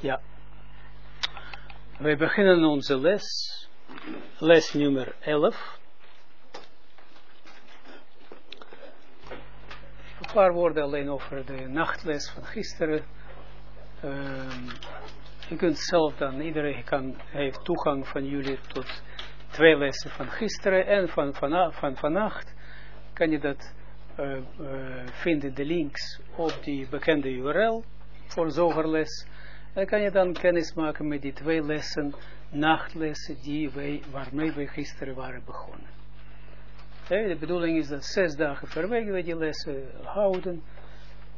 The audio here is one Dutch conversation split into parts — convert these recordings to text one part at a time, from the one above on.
Ja. Wij beginnen onze les, les nummer 11. Een paar woorden alleen over de nachtles van gisteren. Um, je kunt zelf dan, iedereen kan, heeft toegang van jullie tot twee lessen van gisteren en van, van, van vannacht. Kan je dat uh, uh, vinden, de links op die bekende URL voor zogerles. En kan je dan kennis maken met die twee lessen, nachtlessen, die wij, waarmee we gisteren waren begonnen. de bedoeling is dat zes dagen per we die lessen houden.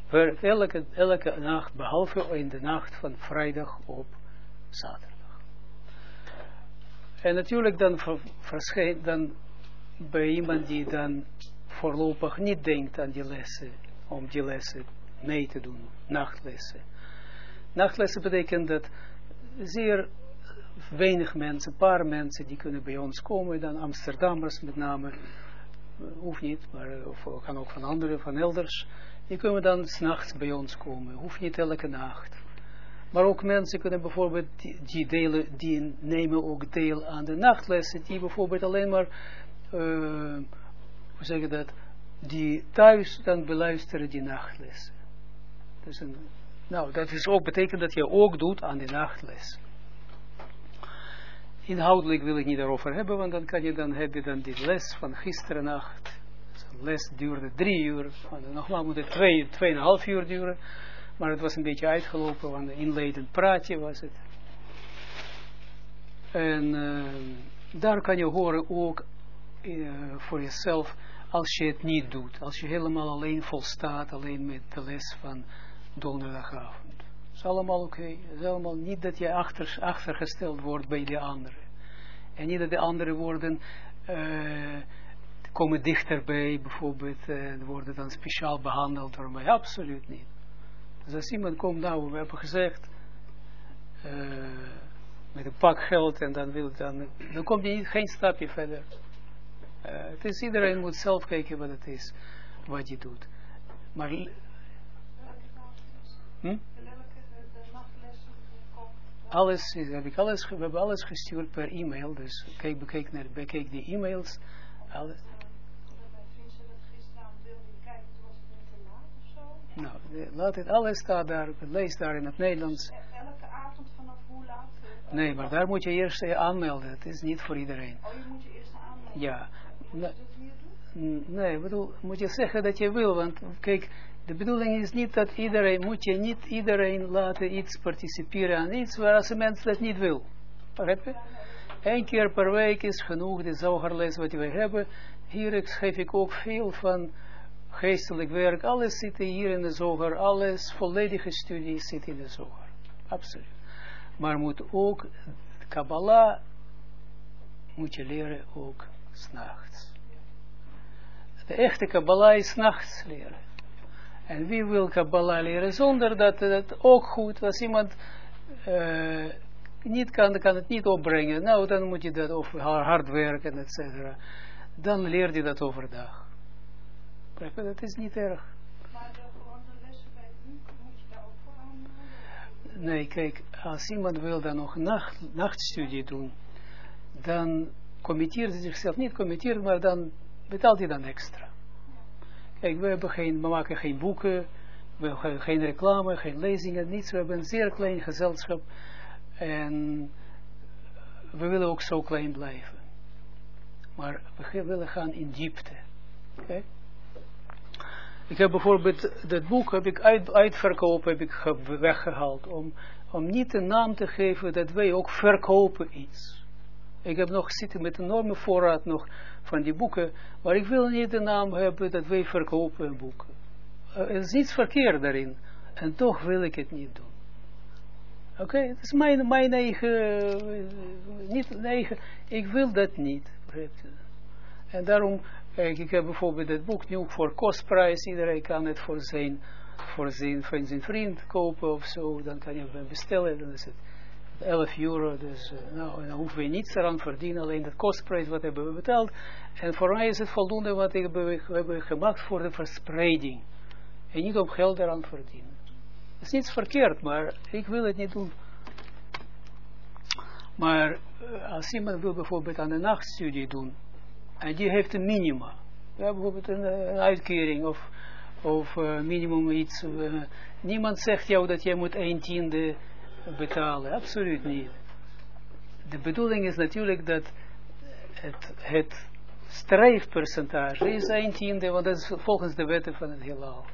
Per elke, elke nacht, behalve in de nacht van vrijdag op zaterdag. En natuurlijk dan verschijnt dan bij iemand die dan voorlopig niet denkt aan die lessen, om die lessen mee te doen, nachtlessen. Nachtlessen betekent dat zeer weinig mensen, een paar mensen die kunnen bij ons komen, dan Amsterdammers met name, hoeft niet, maar of kan ook van anderen, van elders, die kunnen dan s'nachts bij ons komen, hoeft niet elke nacht. Maar ook mensen kunnen bijvoorbeeld, die, delen, die nemen ook deel aan de nachtlessen, die bijvoorbeeld alleen maar, uh, hoe zeg je dat, die thuis dan beluisteren die nachtlessen. Dus een nou, dat is ook, betekent dat je ook doet aan de nachtles. Inhoudelijk wil ik niet daarover hebben, want dan kan je dan hebben dan die les van gisteren nacht. De les duurde drie uur, nogmaals moet het twee, tweeënhalf uur duren. Maar het was een beetje uitgelopen, want een inleidend praatje was het. En uh, daar kan je horen ook uh, voor jezelf, als je het niet doet. Als je helemaal alleen volstaat, alleen met de les van donderdagavond. Het is allemaal oké. Okay. Het is allemaal niet dat je achter, achtergesteld wordt bij de anderen. En niet dat de andere worden, uh, komen dichterbij, bijvoorbeeld, uh, worden dan speciaal behandeld door mij. Absoluut niet. Dus als iemand komt, nou, we hebben gezegd, uh, met een pak geld en dan wil dan, dan komt hij geen stapje verder. het is, iedereen moet zelf kijken wat het is, wat je doet. Maar Hm? Alles, heb ik alles, we hebben alles gestuurd per e-mail, dus kijk, bekijk, naar, bekijk die e-mails. Alles. Nou, laat het, alles staat daar, lees daar in het Nederlands. Elke avond vanaf hoe laat? Nee, maar daar moet je eerst aanmelden, het is niet voor iedereen. Oh, je moet je eerst aanmelden? Ja. Nee, ik bedoel, moet je zeggen dat je wil, want kijk, de bedoeling is niet dat iedereen, moet je niet iedereen laten iets participeren aan iets waar als een mens dat niet wil. Begrijp? Eén keer per week is genoeg, de zogerles wat we hebben. Hier geef ik ook veel van geestelijk werk. Alles zit hier in de zoger, alles, volledige studie zit in de zoger. Absoluut. Maar moet ook, Kabbalah moet je leren ook s'nachts. De echte Kabbalah is nachts leren. En wie wil Kabbalah leren zonder dat het ook goed, als iemand uh, niet kan, kan het niet opbrengen, nou dan moet je dat over hard werken, et cetera. Dan leert je dat overdag. Dat is niet erg. Maar de gewone lessen bij moet je daar ook voor aan? Nee, kijk, als iemand wil dan nog nacht, nachtstudie doen, dan committeert hij zichzelf niet committeert, maar dan betaalt hij dan extra. Kijk, we, hebben geen, we maken geen boeken, we hebben geen reclame, geen lezingen, niets. We hebben een zeer klein gezelschap en we willen ook zo klein blijven. Maar we willen gaan in diepte. Ik heb bijvoorbeeld dat boek heb ik uit, uitverkoop heb ik weggehaald om, om niet een naam te geven dat wij ook verkopen iets. Ik heb nog zitten met een enorme voorraad nog van die boeken, maar ik wil niet de naam hebben dat wij verkopen boeken. Uh, er is niets verkeerd daarin. En toch wil ik het niet doen. Oké, het is mijn, eigen, uh, niet eigen, ik wil dat niet. En daarom, ik heb bijvoorbeeld het boek nu voor kostprijs, iedereen kan het voor zijn, voor zijn, vriend kopen of zo, dan kan je het bestellen, dan is het 11 euro, dus uh, nou, dan hoeven we niets eraan verdienen, alleen de kostprijs wat hebben we betaald. En voor mij is het voldoende wat we hebben, gemaakt voor de verspreiding. En niet om geld eraan verdienen. Het is niets verkeerd, maar ik wil het niet doen Maar eh, als iemand wil bijvoorbeeld aan de nachtstudie doen, en die heeft een minima, ja, bijvoorbeeld een, eh, uitkering of, of eh, minimum iets, eh, niemand zegt jou dat jij moet een tiende betalen, absoluut niet. De bedoeling is natuurlijk dat het, het streefpercentage is een tiende, want dat is volgens de wetten van het heelal.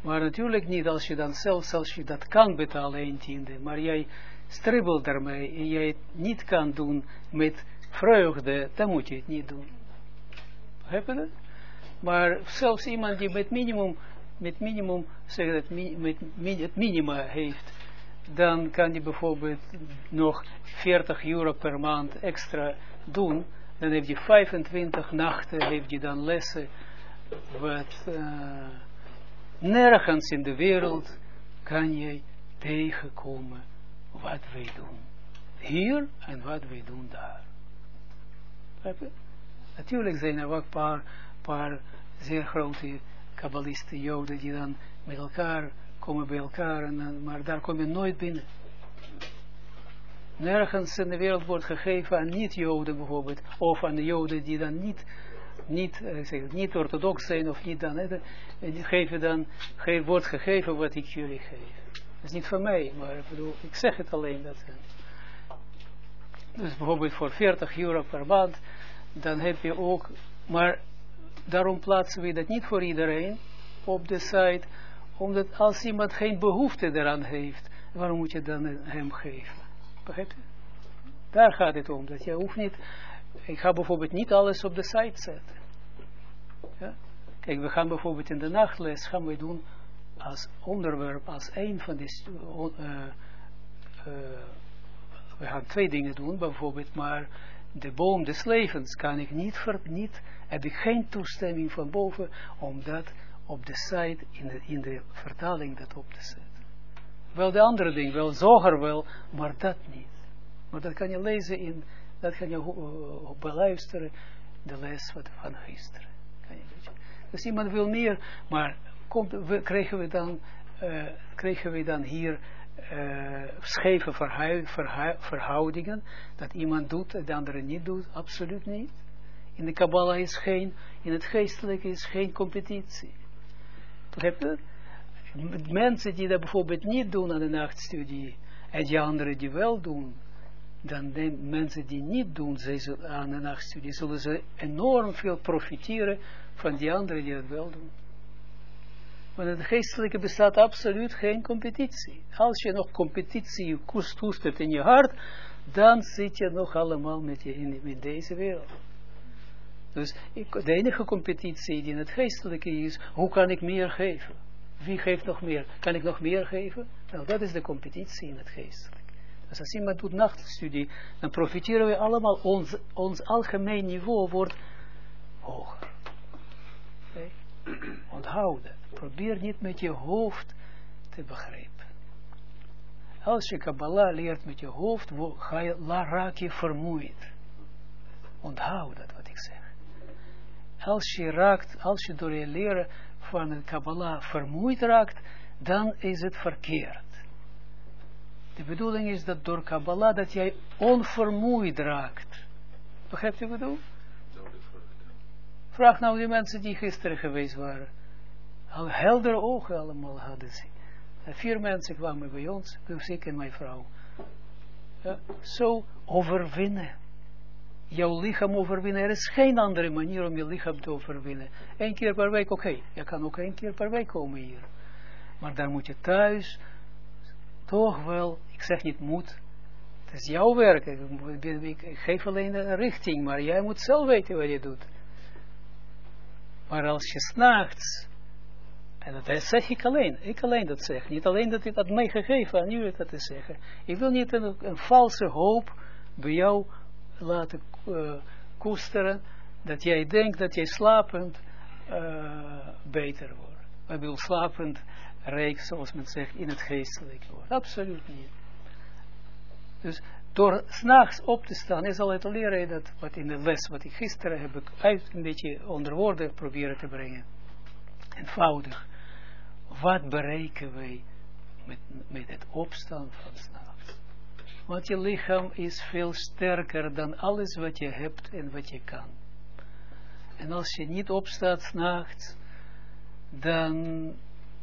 Maar natuurlijk niet als je dan zelfs als je dat kan betalen, een tiende, maar jij stribbelt daarmee en jij het niet kan doen met vreugde, dan moet je het niet doen. Begrijp je? Maar zelfs iemand die met minimum, met minimum, zeg dat, met mi- het minima heeft, dan kan die bijvoorbeeld nog 40 euro per maand extra doen. Dan heeft hij 25 nachten, heeft hij dan lessen, wat eh, nergens in de wereld kan je tegenkomen wat wij doen. Hier en wat wij doen daar. Je? Natuurlijk zijn er ook een paar, paar zeer grote kabbalisten, joden, die dan met elkaar komen bij elkaar, en, dan- maar daar kom je nooit binnen. Nergens in de wereld wordt gegeven aan niet-joden bijvoorbeeld, of aan de joden die dan niet, niet, eh, ik zeg het, niet orthodox zijn of niet dan, hè, de- en die geven dan, wordt gegeven wat ik jullie geef. Dat is niet van mij, maar ik bedoel, ik zeg het alleen dat. eh. Dus bijvoorbeeld voor 40 euro per maand, dan heb je ook, maar daarom plaatsen we dat niet voor iedereen op de site, omdat als iemand geen behoefte eraan heeft, waarom moet je dan hem geven? Begrijp je? Daar gaat het om, dat je hoeft niet, ik ga bijvoorbeeld niet alles op de site zetten. Ja? Kijk, we gaan bijvoorbeeld in de nachtles, gaan we doen als onderwerp, als een van die, eh, eh, we gaan twee dingen doen, bijvoorbeeld, maar de boom des levens kan ik niet, ver, niet heb ik geen toestemming van boven om dat op de site, in de, in de vertaling dat op te zetten. Wel de andere ding, wel zoger wel, maar dat niet. Maar dat kan je lezen in, dat kan je uh, beluisteren, de les wat van gisteren. Kan je. Dus iemand wil meer, maar komt, we, krijgen, we dan, krijgen we dan hier uh, scheve verhoudingen, dat iemand doet en de andere niet doet, absoluut niet. In de Kabbalah is geen, in het geestelijke is geen competitie. Begrijp? Mensen die dat bijvoorbeeld niet doen aan de nachtstudie, en die anderen die wel doen, dan de mensen die niet doen ze aan de nachtstudie, zullen ze enorm veel profiteren van die anderen die dat wel doen. Want het geestelijke bestaat absoluut geen competitie. Als je nog competitie koestert in je hart, dan zit je nog allemaal met je in deze wereld. Dus de enige competitie die in het geestelijke is, hoe kan ik meer geven? Wie geeft nog meer? Kan ik nog meer geven? Nou, dat is de competitie in het geestelijke. Dus als iemand doet nachtstudie, dan profiteren we allemaal, ons, ons algemeen niveau wordt hoger. Okay? Onthoud. Probeer niet met je hoofd te begrijpen. Als je Kabbalah leert met je hoofd, ga je, raak je vermoeid. Onthoud dat. Als je raakt, als je door je leren van de Kabbalah vermoeid raakt, dan is het verkeerd. De bedoeling is dat door Kabbalah dat jij onvermoeid raakt. Begrijpt u wat bedoel? Vraag nou die mensen die gisteren geweest waren. Heldere ogen allemaal hadden ze. Vier mensen kwamen bij ons, dus ik en mijn vrouw. Ja, zo overwinnen. Jouw lichaam overwinnen. Er is geen andere manier om je lichaam te overwinnen. Eén keer per week, oké. Okay. Je kan ook één keer per week komen hier. Maar dan moet je thuis toch wel, ik zeg niet moet. Het is jouw werk. Ik, geef alleen een richting, maar jij moet zelf weten wat je doet. Maar als je s'nachts, en dat zeg ik alleen, ik alleen dat zeg, niet alleen dat ik dat meegegeven aan jullie dat te zeggen. Ik wil niet een, een valse hoop bij jou laten uh, koesteren, dat jij denkt dat jij slapend uh, beter wordt. Ik bedoel, slapend rijk, zoals men zegt, in het geestelijk wordt. Absoluut niet. Dus door s'nachts op te staan, is al het leren dat wat in de les, wat ik gisteren heb ik uit een beetje onder woorden proberen te brengen. Eenvoudig. Wat bereiken wij met, met het opstaan van s'nachts? Want je lichaam is veel sterker dan alles wat je hebt en wat je kan. En als je niet opstaat s'nachts, dan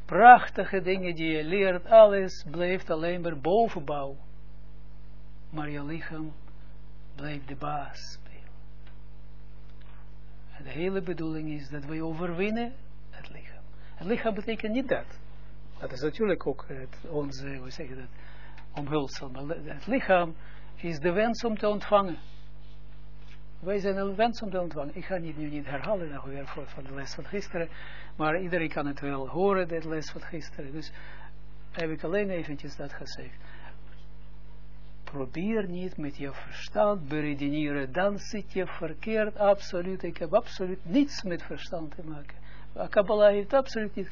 prachtige dingen die je leert, alles blijft alleen maar bovenbouw. Maar je lichaam blijft de baas. En de hele bedoeling is dat wij overwinnen het lichaam. Het lichaam betekent niet dat. Dat is natuurlijk ook het, onze, hoe zeg je dat, omhulsel. Maar het lichaam is de wens om te ontvangen. Wij zijn een wens om te ontvangen. Ik ga het nu niet herhalen nog weer voor, van de les van gisteren. Maar iedereen kan het wel horen, de les van gisteren. Dus heb ik alleen eventjes dat gezegd. Probeer niet met je verstand beredeneren. Dan zit je verkeerd, absoluut. Ik heb absoluut niets met verstand te maken. Kabbalah heeft absoluut niet.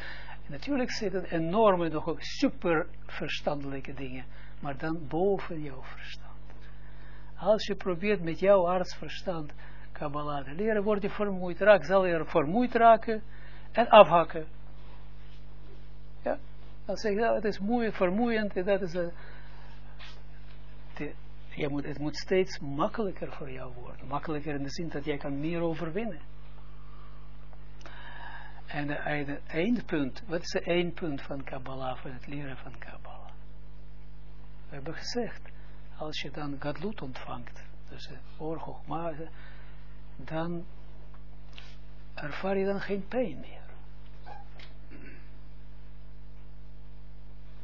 Natuurlijk zitten enorme, nog ook super verstandelijke dingen. Maar dan boven jouw verstand. Als je probeert met jouw artsverstand Kabbalah te leren, word je vermoeid raak, zal je vermoeid raken en afhakken. Ja, dan zeg je, het is moeilijk, vermoeiend, en dat is een, de, je moet, het moet steeds makkelijker voor jou worden. Makkelijker in de zin dat jij kan meer overwinnen. En het eindpunt, wat is het eindpunt van Kabbalah, van het leren van Kabbalah? We hebben gezegd, als je dan Gadlut ontvangt, dus oorlog, maar dan ervaar je dan geen pijn meer.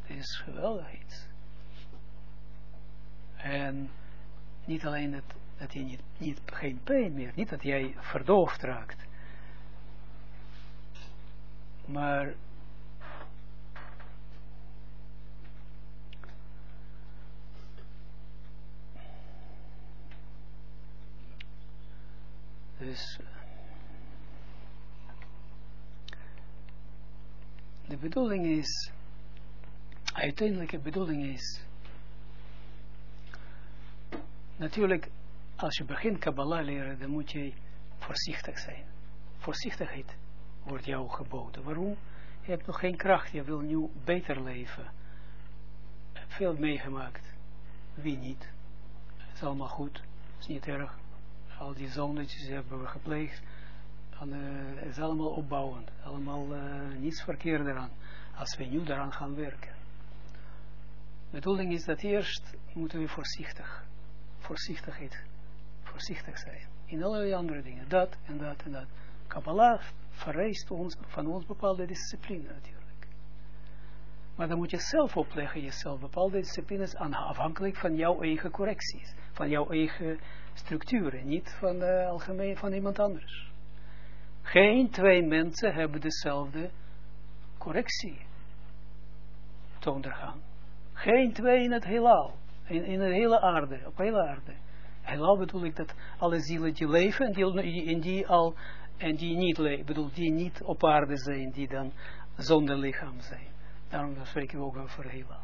Het is geweldig iets. En niet alleen dat, dat je niet, niet, geen pijn meer, niet dat jij verdoofd raakt, maar dus de bedoeling is uiteindelijke bedoeling is natuurlijk als je begint Kabbalah leren dan moet je voorzichtig zijn voorzichtigheid wordt jou geboden. Waarom? Je hebt nog geen kracht, je wil nu beter leven. Veel meegemaakt. Wie niet? Het is allemaal goed, het is niet erg. Al die zondetjes hebben we gepleegd. En, uh, het is allemaal opbouwend. Allemaal uh, niets verkeerd eraan. Als we nu daaraan gaan werken. De bedoeling is dat eerst moeten we voorzichtig, voorzichtigheid, voorzichtig zijn. In allerlei andere dingen. Dat en dat en dat. Kabbalah vereist ons, van ons bepaalde discipline natuurlijk. Maar dan moet je zelf opleggen, jezelf bepaalde disciplines afhankelijk van jouw eigen correcties, van jouw eigen structuren, niet van de algemeen van iemand anders. Geen twee mensen hebben dezelfde correctie te ondergaan. Geen twee in het heelal, in, in de hele aarde, op hele aarde. Heelal bedoel ik dat alle zielen die leven en die, die al en die niet, bedoel, die niet op aarde zijn, die dan zonder lichaam zijn. Daarom spreken we ook over heelal.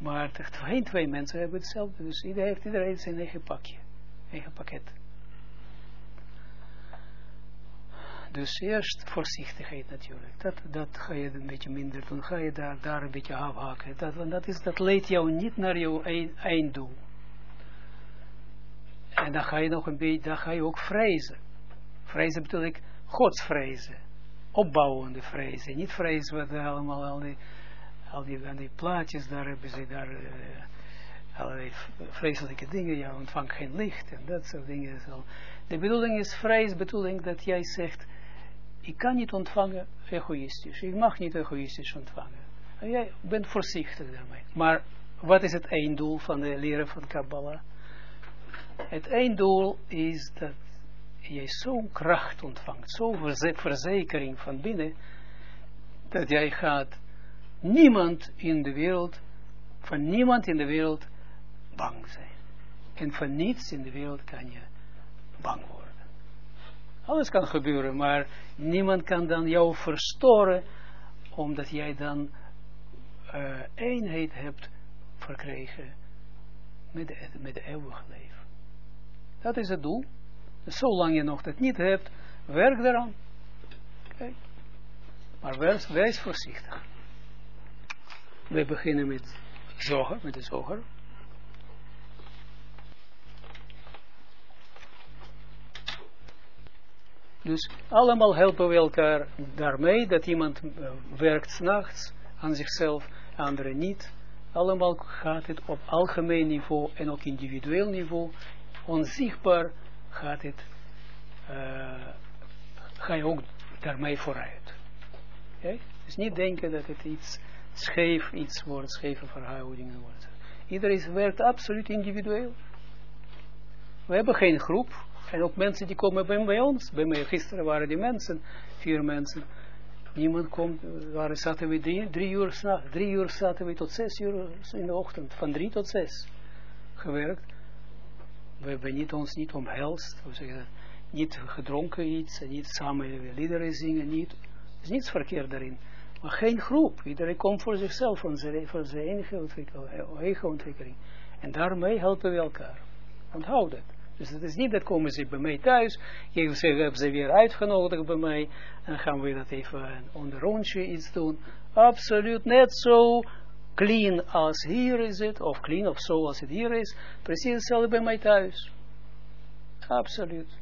Maar geen twee mensen hebben hetzelfde, dus iedereen heeft iedereen zijn eigen pakje, eigen pakket. Dus eerst voorzichtigheid natuurlijk. Dat, dat ga je een beetje minder doen. Ga je daar, daar een beetje afhaken. Dat, want dat, is, dat leidt jou niet naar jouw einddoel. En dan ga je nog een beetje, dan ga je ook vrezen. Vrezen bedoel ik godsvrezen. Opbouwende vrezen. Niet vrezen wat allemaal, al al die, al die plaatjes, daar hebben ze daar uh, allerlei vreselijke dingen. Je ontvangt geen licht en dat soort dingen. De bedoeling is vrees, bedoeling dat jij zegt, ik kan niet ontvangen egoïstisch. Ik mag niet egoïstisch ontvangen. En jij bent voorzichtig daarmee. Maar wat is het einddoel van de leren van Kabbalah? Het einddoel is dat jij zo'n kracht ontvangt, zo'n verzekering van binnen, dat jij gaat niemand in de wereld, van niemand in de wereld bang zijn. En van niets in de wereld kan je bang worden. Alles kan gebeuren, maar niemand kan dan jou verstoren, omdat jij dan uh, eenheid hebt verkregen met de, met de eeuwige leven. Dat is het doel. Zolang je nog dat niet hebt, werk eraan. Maar wees, wees voorzichtig. We beginnen met zoger, met de zoger. Dus allemaal helpen we elkaar daarmee dat iemand uh, werkt s'nachts aan zichzelf, anderen niet. Allemaal gaat het op algemeen niveau en ook individueel niveau. Onzichtbaar gaat het, uh, ga je ook daarmee vooruit. Dus niet denken dat het iets scheef, iets wordt, scheve verhoudingen wordt. Iedereen werkt absoluut individueel. We hebben geen groep. En ook mensen die komen bij, bij ons. Bij mij gisteren waren die mensen, vier mensen. Niemand komt, waren, zaten we drie, drie uur s'nacht, drie uur zaten we tot zes uur in de ochtend. Van drie tot zes gewerkt. We hebben niet, ons niet omhelst, we zeggen, niet gedronken iets, niet samen liederen zingen, niet. Er is niets verkeerd daarin. Maar geen groep. Iedereen komt voor zichzelf, voor zijn, ontwikkeling, eigen ontwikkeling. En daarmee helpen we elkaar. Onthoud het. Dus het is niet dat komen ze bij mij thuis, je hebben ze weer uitgenodigd bij mij, en gaan we dat even onder rondje iets doen. Absoluut net zo clean als hier is het, of clean of zo als het hier is, precies hetzelfde bij mij thuis. Absoluut.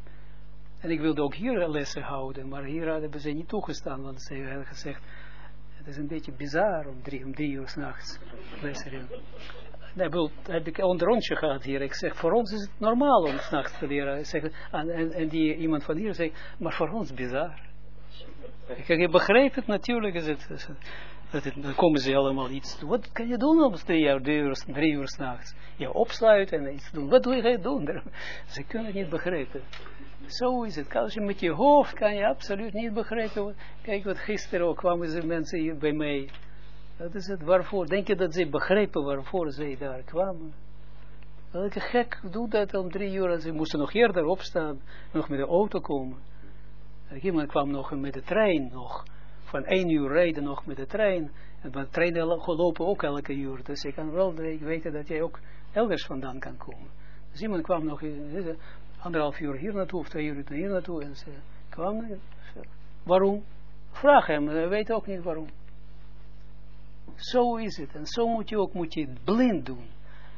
En ik wilde ook hier lessen houden, maar hier hebben ze niet toegestaan, want ze hebben gezegd, het is een beetje bizar om drie, om drie uur s'nachts. Nee, bedoel, heb ik een rondje gehad hier. Ik zeg, voor ons is het normaal om s'nachts te leren. Zeg, en, en, die iemand van hier zegt, maar voor ons bizar. Ik, begrijp het, natuurlijk is het, het, dat het, dan komen ze allemaal iets doen. Wat kan je doen om drie uur, uur, drie uur s'nachts? Je opsluiten en iets doen. Wat doe je doen? Ze kunnen het niet begrijpen. Zo is het. Als je met je hoofd kan je absoluut niet begrijpen. Kijk wat gisteren ook kwamen ze mensen hier bij mij. Dat is het. Waarvoor? Denk je dat ze begrepen waarvoor ze daar kwamen? Welke gek doet dat om drie uur en ze moesten nog eerder opstaan, nog met de auto komen. Iemand kwam nog met de trein, nog van één uur rijden nog met de trein. En de treinen lopen ook elke uur. Dus ik kan wel weten dat jij ook elders vandaan kan komen. Dus iemand kwam nog anderhalf uur hier naartoe, of twee uur hier naartoe. En ze kwam. Waarom? Vraag hem, hij weet ook niet waarom. Zo is het. En zo moet je ook moet je het blind doen.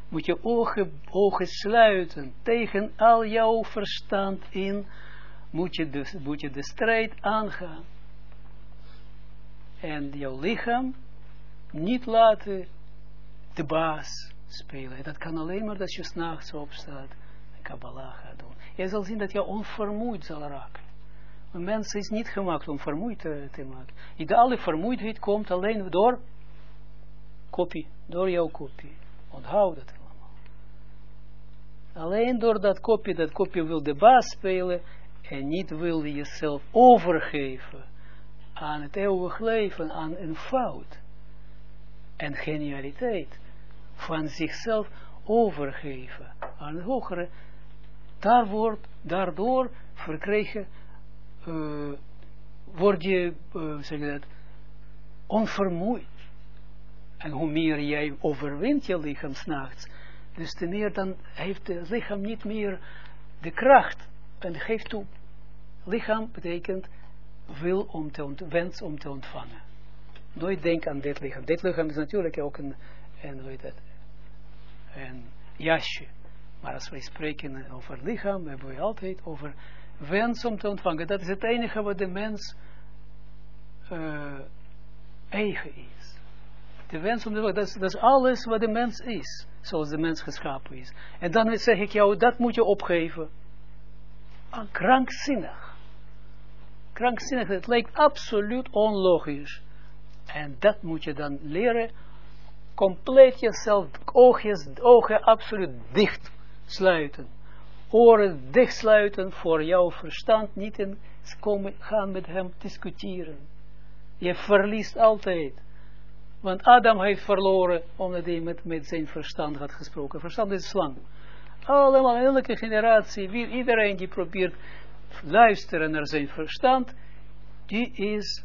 Moet je ogen, ogen sluiten tegen al jouw verstand in. Moet je, de, moet je de strijd aangaan. En jouw lichaam niet laten de baas spelen. Dat kan alleen maar dat je s'nachts opstaat Kabbalah gaat doen. Je zal zien dat je onvermoeid zal raken. Een mens is niet gemaakt om vermoeid te, te maken. Ideale vermoeidheid komt alleen door kopie, door jouw kopie. Onthoud dat allemaal. Alleen door dat kopie, dat kopie wil de baas spelen en niet wil jezelf overgeven aan het eeuwig leven, aan een fout en genialiteit van zichzelf overgeven aan het hogere, daar wordt, daardoor verkregen, uh, word je, uh, zeg je dat, onvermoeid. En hoe meer jij overwint je lichaam s'nachts, dus te meer dan heeft het lichaam niet meer de kracht en geeft toe. Lichaam betekent wil om te wens om te ontvangen. Nooit denk aan dit lichaam. Dit lichaam is natuurlijk ook een, het, een jasje. Maar als wij spreken over lichaam, hebben we altijd over wens om te ontvangen. Dat is het enige wat de mens uh, eigen is. De wens om te ontvangen, dat is, dat is alles wat de mens is. Zoals de mens geschapen is. En dan zeg ik jou, dat moet je opgeven. Ah, krankzinnig krankzinnig. Het lijkt absoluut onlogisch. En dat moet je dan leren. Compleet jezelf, oogjes, ogen absoluut dicht sluiten. Oren dicht sluiten voor jouw verstand. Niet in komen, gaan met hem discussiëren. Je verliest altijd. Want Adam heeft verloren omdat hij met, zijn verstand had gesproken. Verstand is slang. Allemaal, elke generatie, wie, iedereen die probeert luisteren naar zijn verstand, die is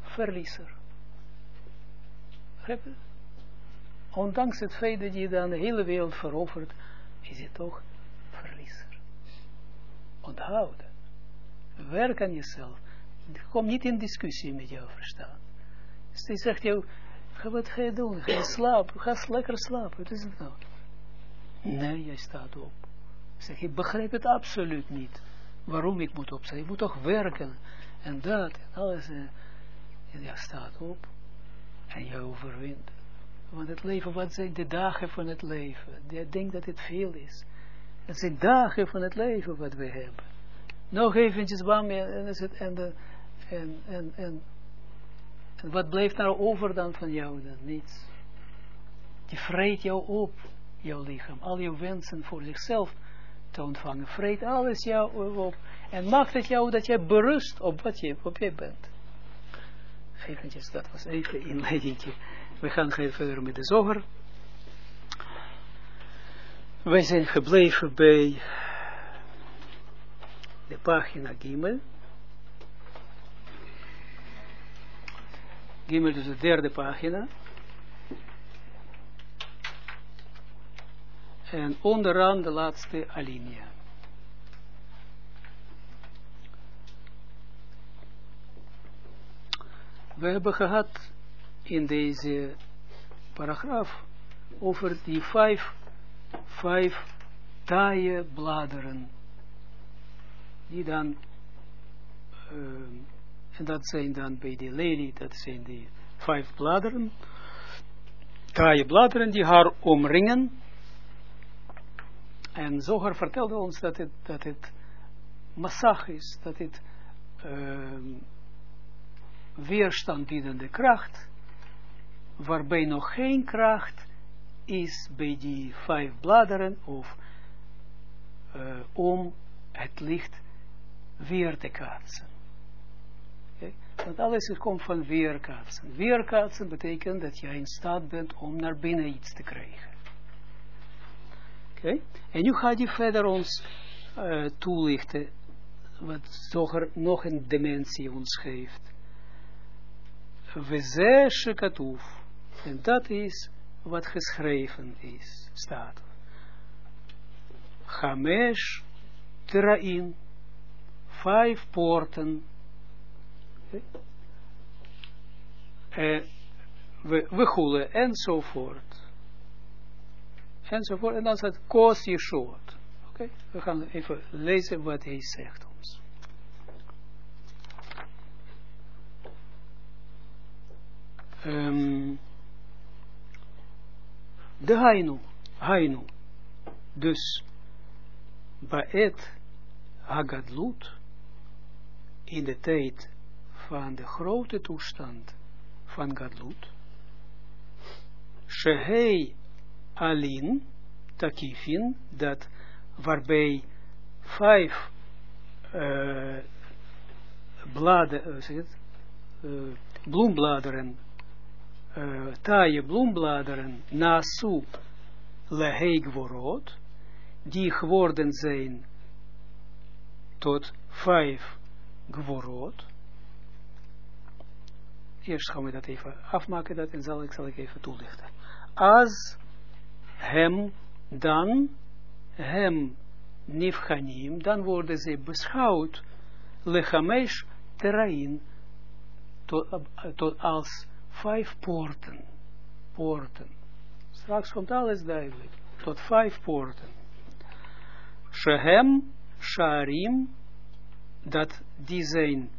verliezer. Ondanks het feit dat je dan de hele wereld verovert, is je toch verliezer. Onthoud. Werk aan jezelf. Kom niet in discussie met jouw. Dus hij zegt jou, wat ga je doen? Ga je slapen? Ga lekker slapen. Wat is het nou? Nee, jij staat op. Zeg, ik begrijp het absoluut niet. Waarom ik moet opstaan? Ik moet toch werken. En dat, en alles. En jij staat op. En je overwint. Want het leven, wat zijn de dagen van het leven? Je denkt dat het veel is. Het zijn dagen van het leven wat we hebben. Nog eventjes, bam, en, is het, en, en, en, en, wat blijft nou over dan van jou dan? Niets. Die vreet jou op, jouw lichaam. Al je wensen voor zichzelf te ontvangen. Vreet alles jou op. En maakt het jou dat jij berust op wat je, op je bent. Eventjes, dat was even inleidingje. We gaan verder met de zoger. Wij zijn gebleven bij de pagina Gimel. Gimel is de derde pagina. En onderaan de laatste alinea. We hebben gehad in deze paragraaf over die vijf, vijf taaie bladeren. Die dan, uh, en dat zijn dan bij de lelie, dat zijn die vijf bladeren, taaie bladeren die haar omringen. En Zogar vertelde ons dat het, dat het massag is, dat het uh, weerstand biedende kracht, waarbij nog geen kracht is bij die vijf bladeren of uh, om het licht weer te kaatsen. Want alles komt van weerkaatsen. Weerkaatsen betekent dat je in staat bent om naar binnen iets te krijgen. Okay? En nu gaat hij verder ons uh, toelichten wat Zoger nog een dimensie ons geeft. Weze shekatuf. En dat is wat geschreven is, staat. Chamesh terain. Vijf poorten. Eh, we, goelen enzovoort. Enzovoort. En dan staat koos je short. Oké, we gaan even lezen wat hij zegt ons. Um, de Hainu, Hainu, dus Baet Hagadlut, in de tijd van de grote toestand van Gadlut, Shehei Alin, Takifin, dat waarbij vijf uh, bladen, het, uh, bloembladeren uh, taaie bloembladeren nasu lehei gvorot, die geworden zijn tot vijf gvorot. Eerst gaan we dat even afmaken, dat en zal ik, zal ik even toelichten. Als hem dan, hem nifchanim, dan worden ze beschouwd, lechamesh terain, tot, tot als vijf poorten. Poorten. Straks komt alles duidelijk. Tot vijf poorten. Shehem, Sharim, dat die zijn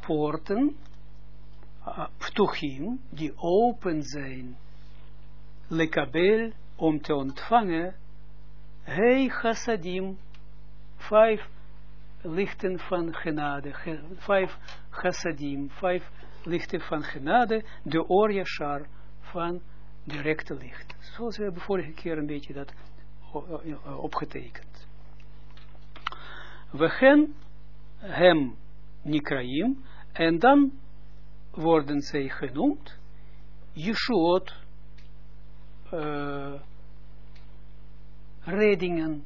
poorten, ptuchim, die open zijn, lekabel, om te ontvangen, hei chassadim, vijf lichten van genade, vijf chassadim, vijf lichten van genade, de oor van directe licht. Zoals we hebben vorige keer een beetje dat opgetekend. We gaan hem Nikraim, en dan worden zij genoemd, Yeshuot, uh, reddingen,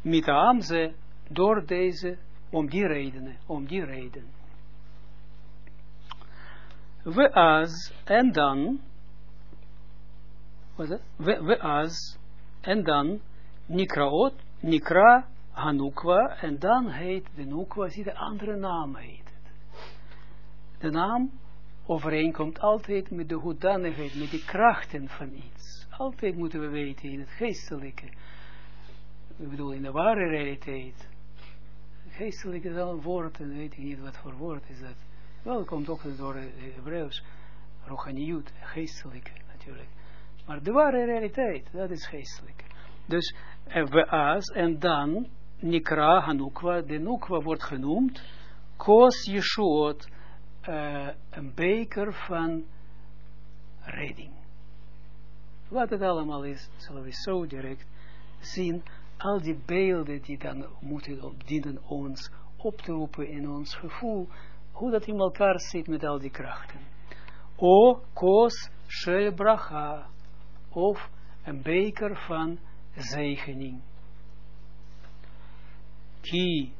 met ze door deze, om die redenen, om die reden. We as, en dan, wat We, we as, en dan, Nikraot, Nikra, Hanukwa, en dan heet de Nukwa, zie de andere naam heet. De naam overeenkomt altijd met de hoedanigheid, met de krachten van iets. Altijd moeten we weten in het geestelijke. Ik bedoel, in de ware realiteit. Geestelijke is al een woord, en weet ik niet wat voor woord is dat. Wel, komt ook door het Hebreeuws. Rochaniut, geestelijke natuurlijk. Maar de ware realiteit, dat is geestelijk. Dus we as en dan Nikra Hanukwa, de Nukwa wordt genoemd, Kos Yeshuot, uh, een beker van redding. Wat het allemaal is, zullen we zo direct zien. Al die beelden die dan moeten dienen ons op te roepen in ons gevoel, hoe dat in elkaar zit met al die krachten. O kos shel bracha, of een beker van zegening. Ki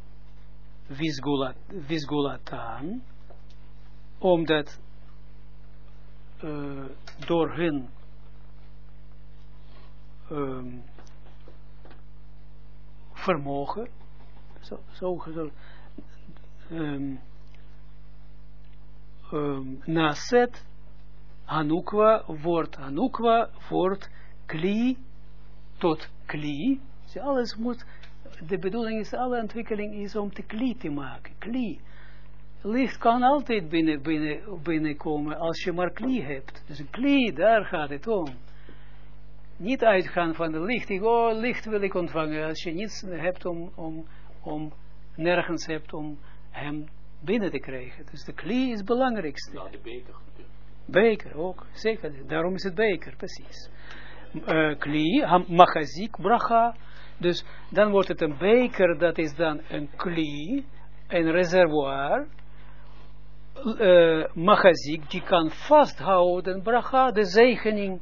visgulatan, omdat uh, door hun um, vermogen, zo, zo, um, um, naset Hanukwa wordt Hanukwa wordt kli tot kli. Alles moet, de bedoeling is, alle ontwikkeling is om te kli te maken. Kli. Licht kan altijd binnen, binnen, binnenkomen als je maar kli hebt. Dus kli, daar gaat het om. Niet uitgaan van de licht. Ik, oh, licht wil ik ontvangen. Als je niets hebt om, om, om nergens hebt om hem binnen te krijgen. Dus de kli is het belangrijkste. Ja, de beker. Beker ook, zeker. Daarom is het beker, precies. Uh, kli, machazik, bracha. Dus dan wordt het een beker, dat is dan een kli, een reservoir. Uh, machazik, die kan vasthouden, bracha, de zegening.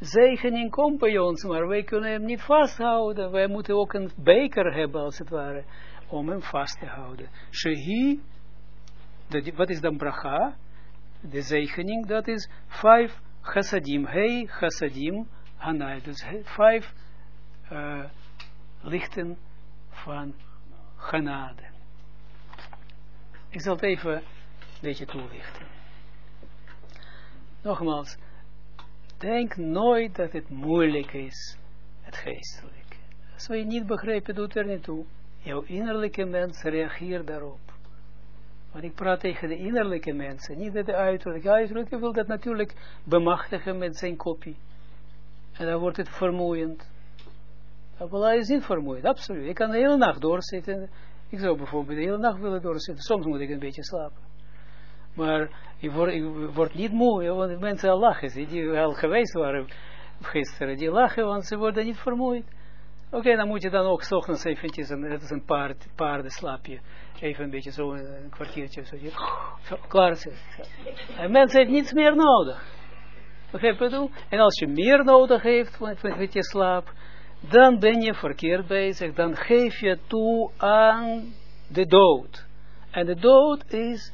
Zegening komt bij ons, maar wij kunnen hem niet vasthouden. Wij moeten ook een beker hebben, als het ware, om hem vast te houden. Shehi, wat is dan bracha? de zegening, dat is vijf chassadim. Hey, chassadim, hanai. Dus vijf uh, lichten van genade. Ik zal het even een beetje toelichten. Nogmaals, denk nooit dat het moeilijk is, het geestelijk. Als je niet begrijpt, doet er niet toe. Jouw innerlijke mens reageert daarop. Want ik praat tegen de innerlijke mensen, niet de uiterlijke. Uiterlijke wil dat natuurlijk bemachtigen met zijn kopie. En dan wordt het vermoeiend. Kabbalah is niet vermoeiend, absoluut. Ik kan de hele nacht doorzitten. Ik zou bijvoorbeeld de hele nacht willen doorzitten. Soms moet ik een beetje slapen. Maar je wordt, je wordt niet moe, want mensen al lachen. Die al geweest waren gisteren, die lachen, want ze worden niet vermoeid. Oké, dan moet je dan ook s ochtends eventjes, dat is een paard, paardenslaapje, even een beetje zo, een kwartiertje, zo, zo klaar is En mensen heeft niets meer nodig. Begrijp je bedoel? En als je meer nodig heeft met je slaap, dan ben je verkeerd bezig, dan geef je toe aan de dood. En de dood is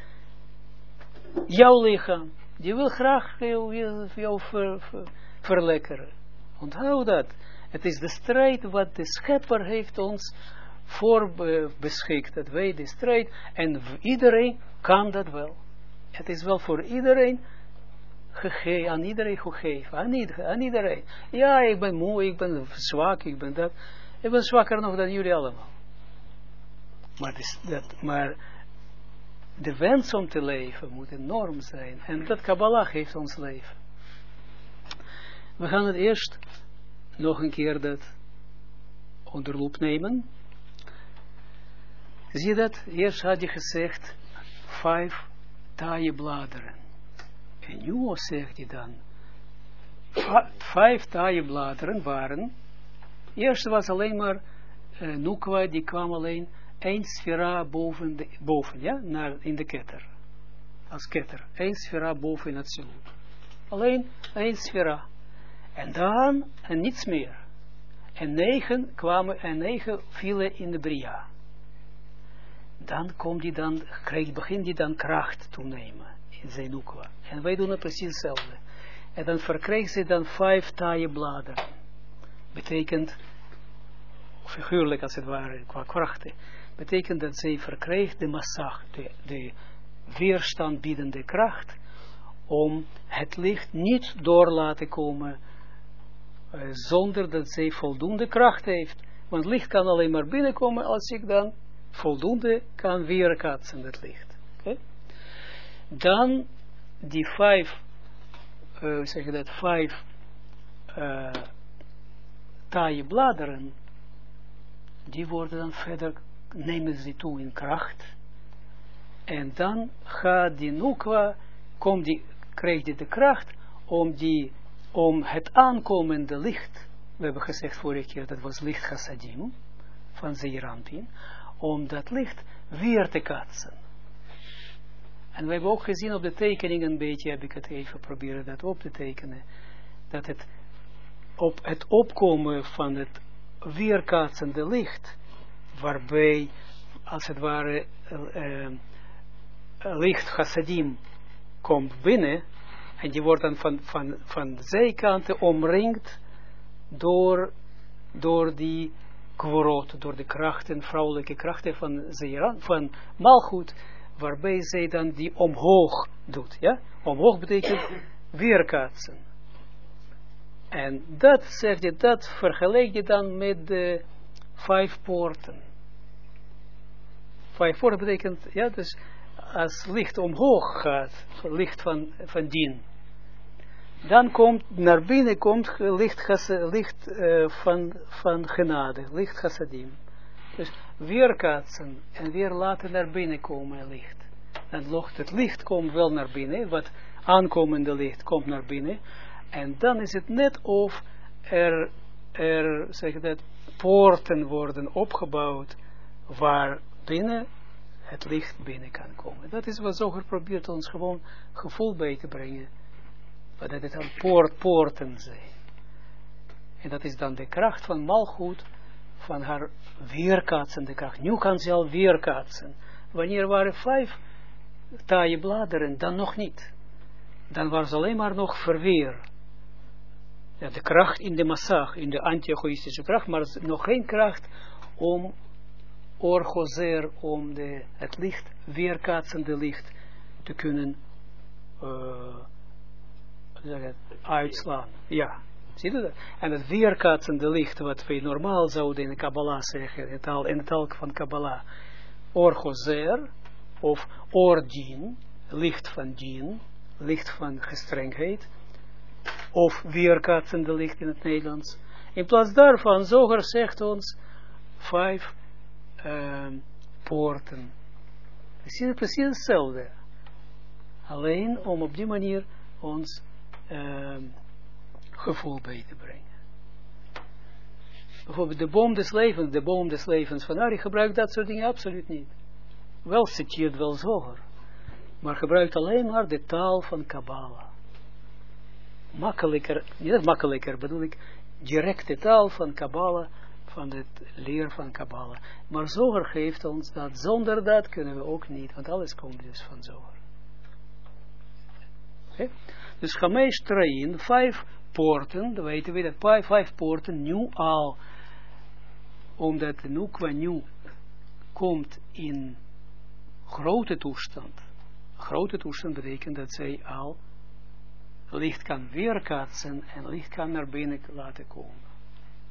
jouw lichaam. Die wil graag jou, jou ver, ver, verlekkeren. Onthoud dat. Het is de strijd wat de schepper heeft ons voor beschikt. Dat wij de strijd, en iedereen kan dat wel. Het is wel voor iedereen gegeven, aan iedereen gegeven, aan, aan iedereen. Ja, ik ben moe, ik ben zwak, ik ben dat. Ik ben zwakker nog dan jullie allemaal. Maar, dat, maar de wens om te leven moet enorm zijn. En dat Kabbalah geeft ons leven. We gaan het eerst nog een keer dat onder loep nemen. Zie je dat? Eerst had je gezegd, vijf taaie bladeren. En nu zegt hij dan, vijf taaie bladeren waren, eerst was alleen maar uh, Nukwa, die kwam alleen één sfera boven, de, boven ja, naar, in de ketter. Als ketter. Eén sfera boven in het. Alleen één sfera. En dan, en niets meer. En negen kwamen, en negen vielen in de Bria. Dan komt die dan, krijgt, begint die dan kracht toenemen in zijn Ukwa. En wij doen het precies hetzelfde. En dan verkrijgt ze dan vijf taaie bladeren. Betekent, figuurlijk als het ware, qua krachten. Betekent dat zij verkrijgt de massag, de, de weerstand biedende kracht, om het licht niet door laten komen zonder dat zij voldoende kracht heeft. Want licht kan alleen maar binnenkomen als ik dan voldoende kan weerkaatsen, dat licht. Dan die vijf, uh, zeg dat, vijf uh, taaie bladeren, die worden dan verder, nemen ze toe in kracht. En dan gaat die nukwa, komt die, krijgt die de kracht om, die, om het aankomende licht, we hebben gezegd vorige keer, dat was licht chassadim, van Zeerampin, om dat licht weer te kaatsen. En we hebben ook gezien op de tekening een beetje, heb ik het even proberen dat op te tekenen, dat het op het opkomen van het weerkaatsende licht, waarbij, als het ware, uh, licht chassadim komt binnen, en die wordt dan van, van, van zijkanten omringd door, door die kworot, door de krachten, vrouwelijke krachten van, Zeeran, van Malchut, waarbij zij dan die omhoog doet. Ja? Omhoog betekent weerkaatsen. En dat zeg je, dat vergelijk je dan met de vijf poorten. Vijf poorten betekent, ja, dus als licht omhoog gaat, licht van, van dien, dan komt naar binnen komt licht, licht uh, van, van genade, licht chassadim. Dus weerkaatsen en weer laten naar binnen komen licht. En het licht komt wel naar binnen, wat aankomende licht komt naar binnen. En dan is het net of er, er zeg dat, poorten worden opgebouwd waar binnen het licht binnen kan komen. Dat is wat Zoger probeert ons gewoon gevoel bij te brengen. Dat het dan poort, poorten zijn. En dat is dan de kracht van Malgoed, van haar weerkaatsende kracht. Nu kan ze al weerkaatsen. Wanneer waren vijf taaie bladeren, dan nog niet. Dan was ze alleen maar nog verweer. Ja, de kracht in de massag, in de anti-egoïstische kracht, maar nog geen kracht om orgozer, om de, het licht, weerkaatsende licht, te kunnen uh, uitslaan. Ja, zie je dat? En het weerkaatsende licht, wat wij normaal zouden in de Kabbalah zeggen, al, in het talk van Kabbalah, orgozer, of ordien, licht van dien, licht van gestrengheid, of weerkaatsende licht in het Nederlands. In plaats daarvan, Zoger zegt ons, vijf uh, poorten. Precies, precies hetzelfde. Alleen om op die manier ons uh, gevoel bij te brengen. Bijvoorbeeld de boom des levens, de boom des levens van Ari gebruikt dat soort dingen absoluut niet. Wel citeert wel zoger, maar gebruikt alleen maar de taal van Kabbalah. Makkelijker, niet makkelijker bedoel ik, directe taal van Kabbalah van het leer van Kabbalah. Maar Zoger geeft ons dat, zonder dat kunnen we ook niet, want alles komt dus van Zoger. Okay? Dus Chamesh Train, vijf poorten, dan weten we dat vijf, poorten, nu al, omdat de Nukwa nu komt in grote toestand. Grote toestand betekent dat zij al licht kan weerkaatsen en licht kan naar binnen laten komen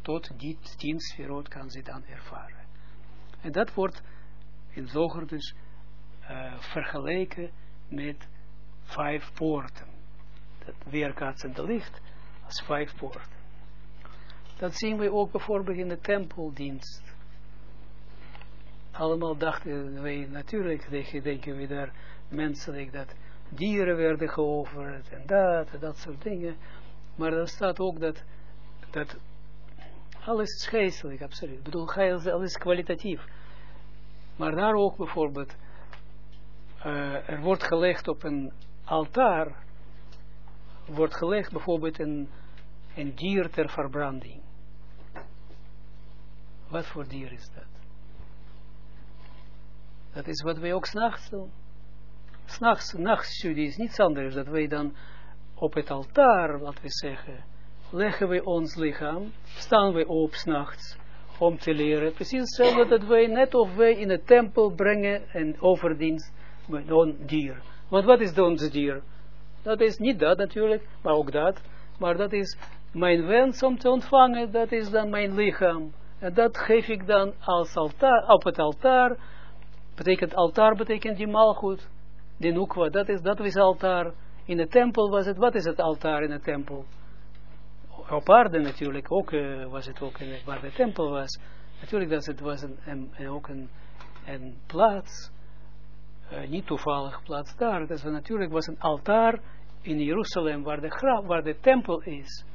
tot die tien sferot kan ze dan ervaren. En dat wordt in Zoger dus uh, vergeleken met vijf poorten. Dat weerkaatsende licht als vijf poorten. Dat zien we ook bijvoorbeeld in de tempeldienst. Allemaal dachten wij natuurlijk, denken we daar menselijk dat dieren werden geofferd en dat en dat soort dingen. Maar er staat ook dat, dat alles is geestelijk, absoluut. Ik bedoel, alles is kwalitatief. Maar daar ook bijvoorbeeld, uh, er wordt gelegd op een altaar, wordt gelegd bijvoorbeeld een, een dier ter verbranding. Wat voor dier is dat? Dat is wat wij ook s'nachts doen. S'nachts, nachtstudie is niets anders, dat wij dan op het altaar, laten we zeggen, leggen we ons lichaam, staan we op s'nachts om te leren. Precies hetzelfde dat wij net of wij in de tempel brengen en overdienst met een dier. Want wat is onze dier? Dat is niet dat natuurlijk, maar ook dat. Maar dat is mijn wens om te ontvangen, dat is dan mijn lichaam. En dat geef ik dan als altaar, op het altaar. Betekent altaar, betekent die maalgoed. Die nukwa, dat is, dat is altaar. In de tempel was het, wat is het altaar in de tempel? Op aarde natuurlijk, ook uh, was het ook in, waar de tempel was. Natuurlijk dat het was een, een, een ook een, een plaats, uh, niet toevallig plaats daar. Dat was, natuurlijk was een altaar in Jeruzalem waar de, waar de tempel is.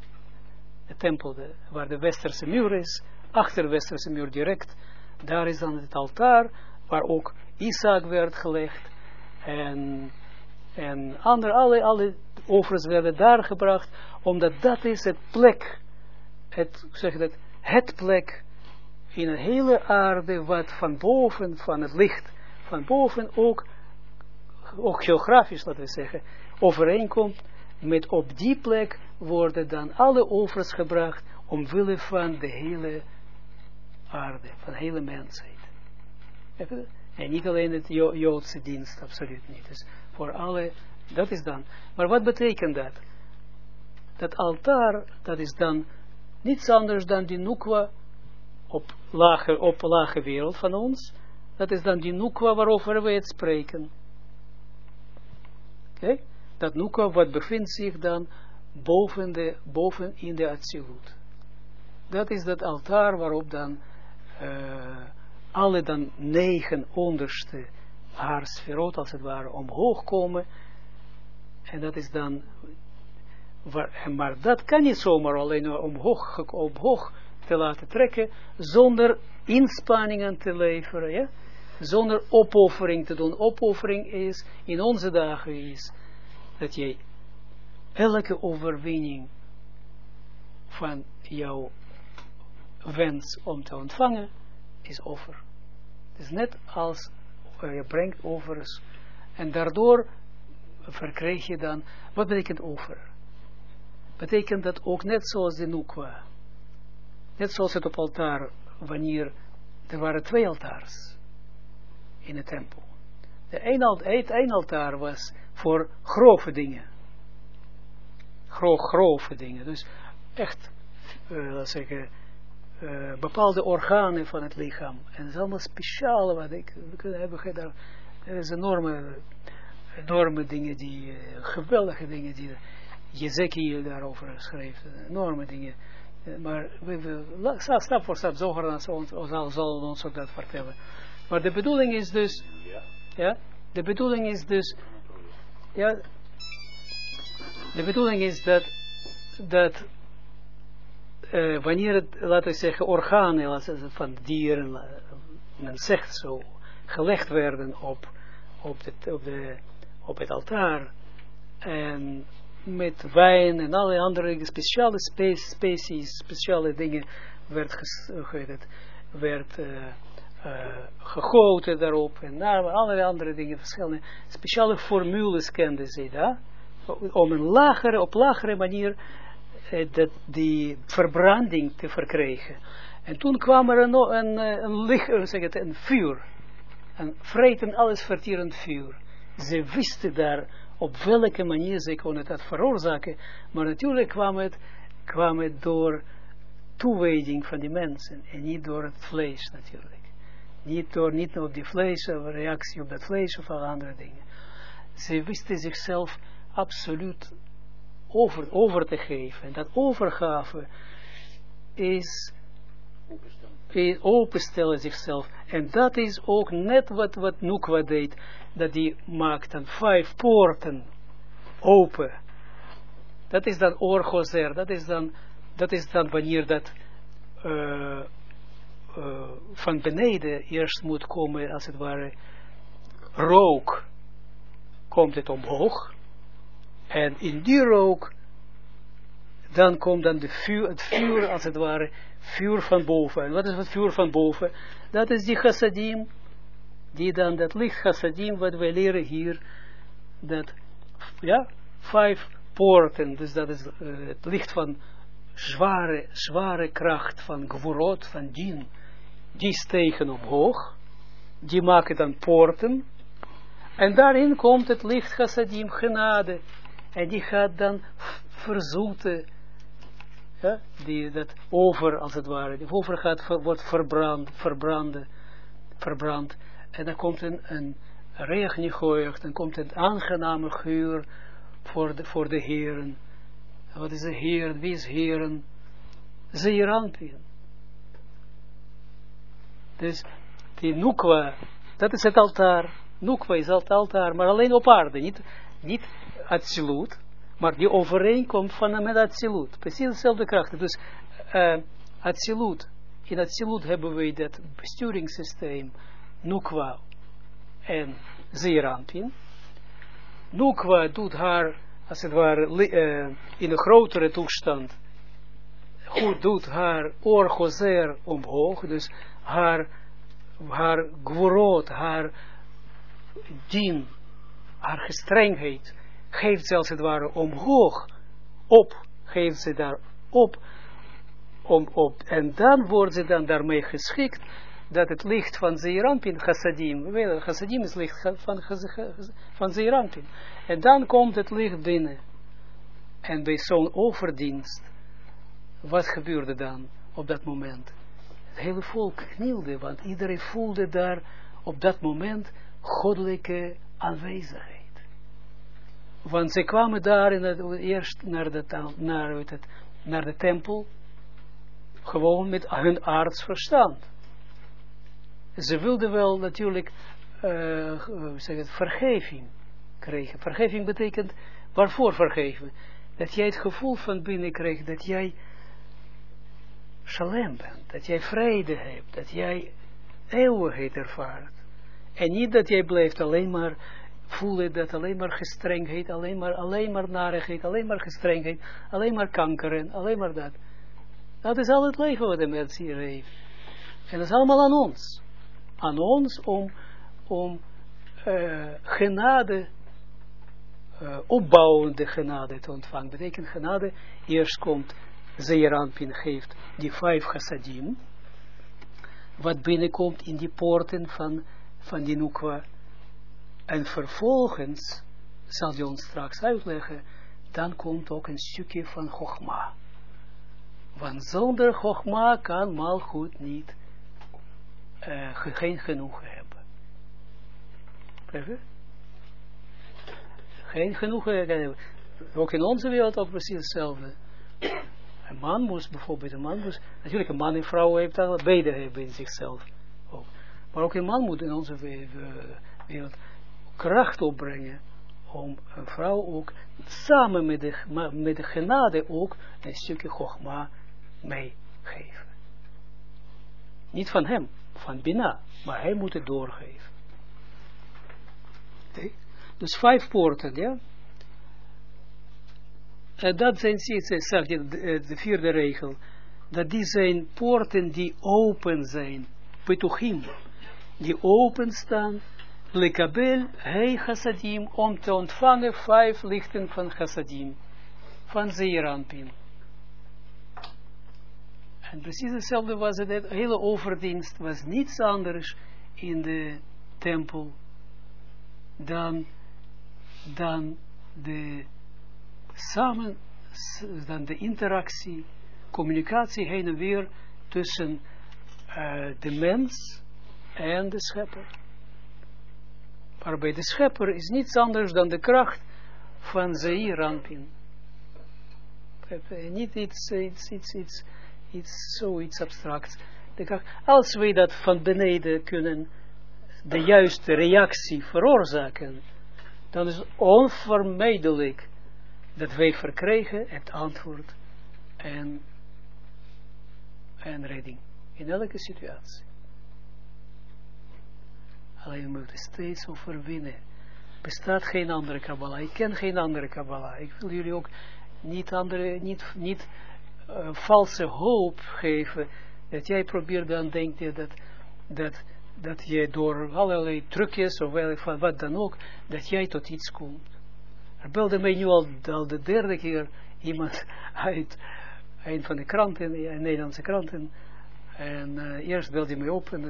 De tempel, waar de westerse muur is, achter de westerse muur direct. Daar is dan het altaar waar ook Isaac werd gelegd. En, en andere, alle, alle offers werden daar gebracht, omdat dat is het plek, het, zeg dat, het plek in een hele aarde, wat van boven, van het licht, van boven ook, ook geografisch, laten we zeggen, overeenkomt met op die plek worden dan alle offers gebracht omwille van de hele aarde, van de hele mensheid. En niet alleen het jo Joodse dienst, absoluut niet. Dus voor alle, dat is dan. Maar wat betekent dat? Dat altaar, dat is dan niets anders dan die nukwa op lage, op lage wereld van ons. Dat is dan die nukwa waarover we het spreken. Oké? Dat nukwa wat bevindt zich dan boven, de, boven in de Atsilut. Dat is dat altaar waarop dan uh, alle dan negen onderste haarsferot als het ware omhoog komen. En dat is dan, maar dat kan niet zomaar alleen omhoog, omhoog te laten trekken, zonder inspanningen te leveren, ja? zonder opoffering te doen. Opoffering is, in onze dagen is, dat je elke overwinning van jouw wens om te ontvangen, is offer. Het is net als je brengt offers en daardoor verkrijg je dan, wat betekent offer? Betekent dat ook net zoals de nukwa. Net zoals het op altaar, wanneer er waren twee altaars in de tempel. De een, altaar was voor grove dingen. Gro grove dingen. Dus echt, uh, laat zeggen, uh, bepaalde organen van het lichaam. En het is allemaal speciale, wat ik, we hebben, daar, er is enorme, enorme dingen die, uh, geweldige dingen die Jezekiel daarover schreef, enorme dingen. Uh, maar we, we, stap voor stap, zoger zal, ons ook dat vertellen. Maar de bedoeling is dus, ja de bedoeling is dus, ja, de bedoeling is dat, dat uh, wanneer het, laten we zeggen, organen van dieren, men zegt zo, gelegd werden op, op, de, op, het altaar, en met wijn en alle andere speciale spe species, speciale dingen werd, ges, werd uh, uh, gegoten daarop en allerlei andere dingen, verschillende speciale formules kenden ze daar, om een lagere, op lagere manier dat, die verbranding te verkrijgen. En toen kwam er een, een, een, licht, zeg het, een vuur, een vreten alles vertierend vuur. Ze wisten daar op welke manier ze konden dat veroorzaken, maar natuurlijk kwam het, kwam het door toewijding van die mensen en niet door het vlees natuurlijk. Niet door, niet op die vlees, of reactie op dat vlees of alle andere dingen. Ze wisten zichzelf absoluut over, over te geven. En dat overgave is openstellen zichzelf. En dat is ook net wat, wat Nukwa deed. Dat die maakt dan vijf poorten open. Dat is dan orgozer. Dat is dan, dat is dan wanneer dat uh, uh, van beneden eerst moet komen, als het ware, rook, komt het omhoog. En in die rook, dan komt dan de vuur, het vuur, als het ware, vuur van boven. En wat is het vuur van boven? Dat is die chassadim, die dan, dat licht chassadim, wat wij leren hier, dat, ja, vijf poorten, dus dat is uh, het licht van zware, zware kracht van gvorot, van dien, die stegen omhoog, die maken dan poorten, en daarin komt het licht chassadim, genade, En die gaat dan verzoeten, ja, die, dat over, als het ware, die over gaat, wordt verbrand, verbranden, verbrand. En dan komt een, een dan komt een aangename geur voor de, voor de heren. Wat is de heer? Wie is heren? Zeerampien. Dus die Nukwa, dat is het altaar. Nukwa is het altaar, maar alleen op aarde, niet, niet Atsilut, maar die overeenkomt van met Atsilut. Precies dezelfde krachten. Dus uh, Atsilut, in Atsilut hebben we dat besturingssysteem, Nukwa en Zeerampin. Nukwa doet haar, als het ware, uh, in een grotere toestand, goed doet haar orgozer omhoog, dus haar, haar gvorot, haar dien, haar gestrengheid, geeft ze als het ware omhoog, op, geeft ze daar op, om, op, en dan wordt ze dan daarmee geschikt, dat het licht van Zeerampin, chassadim, we weten, chassadim is licht van, van Zeerampin, en dan komt het licht binnen, en bij zo'n overdienst, wat gebeurde dan op dat moment? Het hele volk knielde, want iedereen voelde daar op dat moment goddelijke aanwezigheid. Want ze kwamen daar in het, eerst naar de, naar, het, naar de tempel, gewoon met hun aards verstand. Ze wilden wel natuurlijk uh, zeg het, vergeving krijgen. Vergeving betekent, waarvoor vergeven? Dat jij het gevoel van binnen krijgt, dat jij shalem bent, dat jij vrede hebt, dat jij eeuwigheid ervaart. En niet dat jij blijft alleen maar voelen dat alleen maar gestrengheid, alleen maar, alleen maar narigheid, alleen maar gestrengheid, alleen maar kankeren, alleen maar dat. Dat is al het leven wat de mens hier heeft. En dat is allemaal aan ons. Aan ons om, om uh, genade, uh, opbouwende genade te ontvangen. Betekent genade, eerst komt Zeeranpin geeft die vijf chassadim, wat binnenkomt in die poorten van, van die Nukwa. En vervolgens, zal je ons straks uitleggen, dan komt ook een stukje van Chogma. Want zonder Chogma kan Malchut niet uh, geen genoeg hebben. Begrijp Geen genoeg hebben. Ook in onze wereld ook precies hetzelfde. Een man moest bijvoorbeeld, een man moest, natuurlijk een man en vrouw heeft al, beide hebben in zichzelf. Ook. Maar ook een man moet in onze wereld kracht opbrengen om een vrouw ook samen met de, met de genade ook een stukje gogma meegeven. Niet van hem, van Bina, maar hij moet het doorgeven. Okay. Dus vijf poorten, ja. En dat zijn, zegt de, de vierde regel, dat die zijn poorten die open zijn, petuchim, die open staan, lekabel, hei chassadim, om te ontvangen vijf lichten van chassadim, van Zeerampin. En precies hetzelfde was het, de hele overdienst was niets anders in de tempel dan, dan de samen, dan de interactie, communicatie heen en weer tussen uh, de mens en de schepper. Maar bij de schepper is niets anders dan de kracht van Zeerampin. Niet iets, iets, iets, iets, iets, zoiets abstracts. Als wij dat van beneden kunnen, de juiste reactie veroorzaken, dan is het onvermijdelijk dat wij verkrijgen het antwoord en, en redding. In elke situatie. Alleen we moeten steeds overwinnen. Bestaat geen andere Kabbalah. Ik ken geen andere Kabbalah. Ik wil jullie ook niet andere, niet, niet uh, valse hoop geven. Dat jij probeert dan, denk je, dat, dat, dat je door allerlei trucjes of wat dan ook, dat jij tot iets komt. Er belde mij nu al, al de derde keer iemand uit een van de kranten, een Nederlandse kranten. En uh, eerst belde hij mij op, een,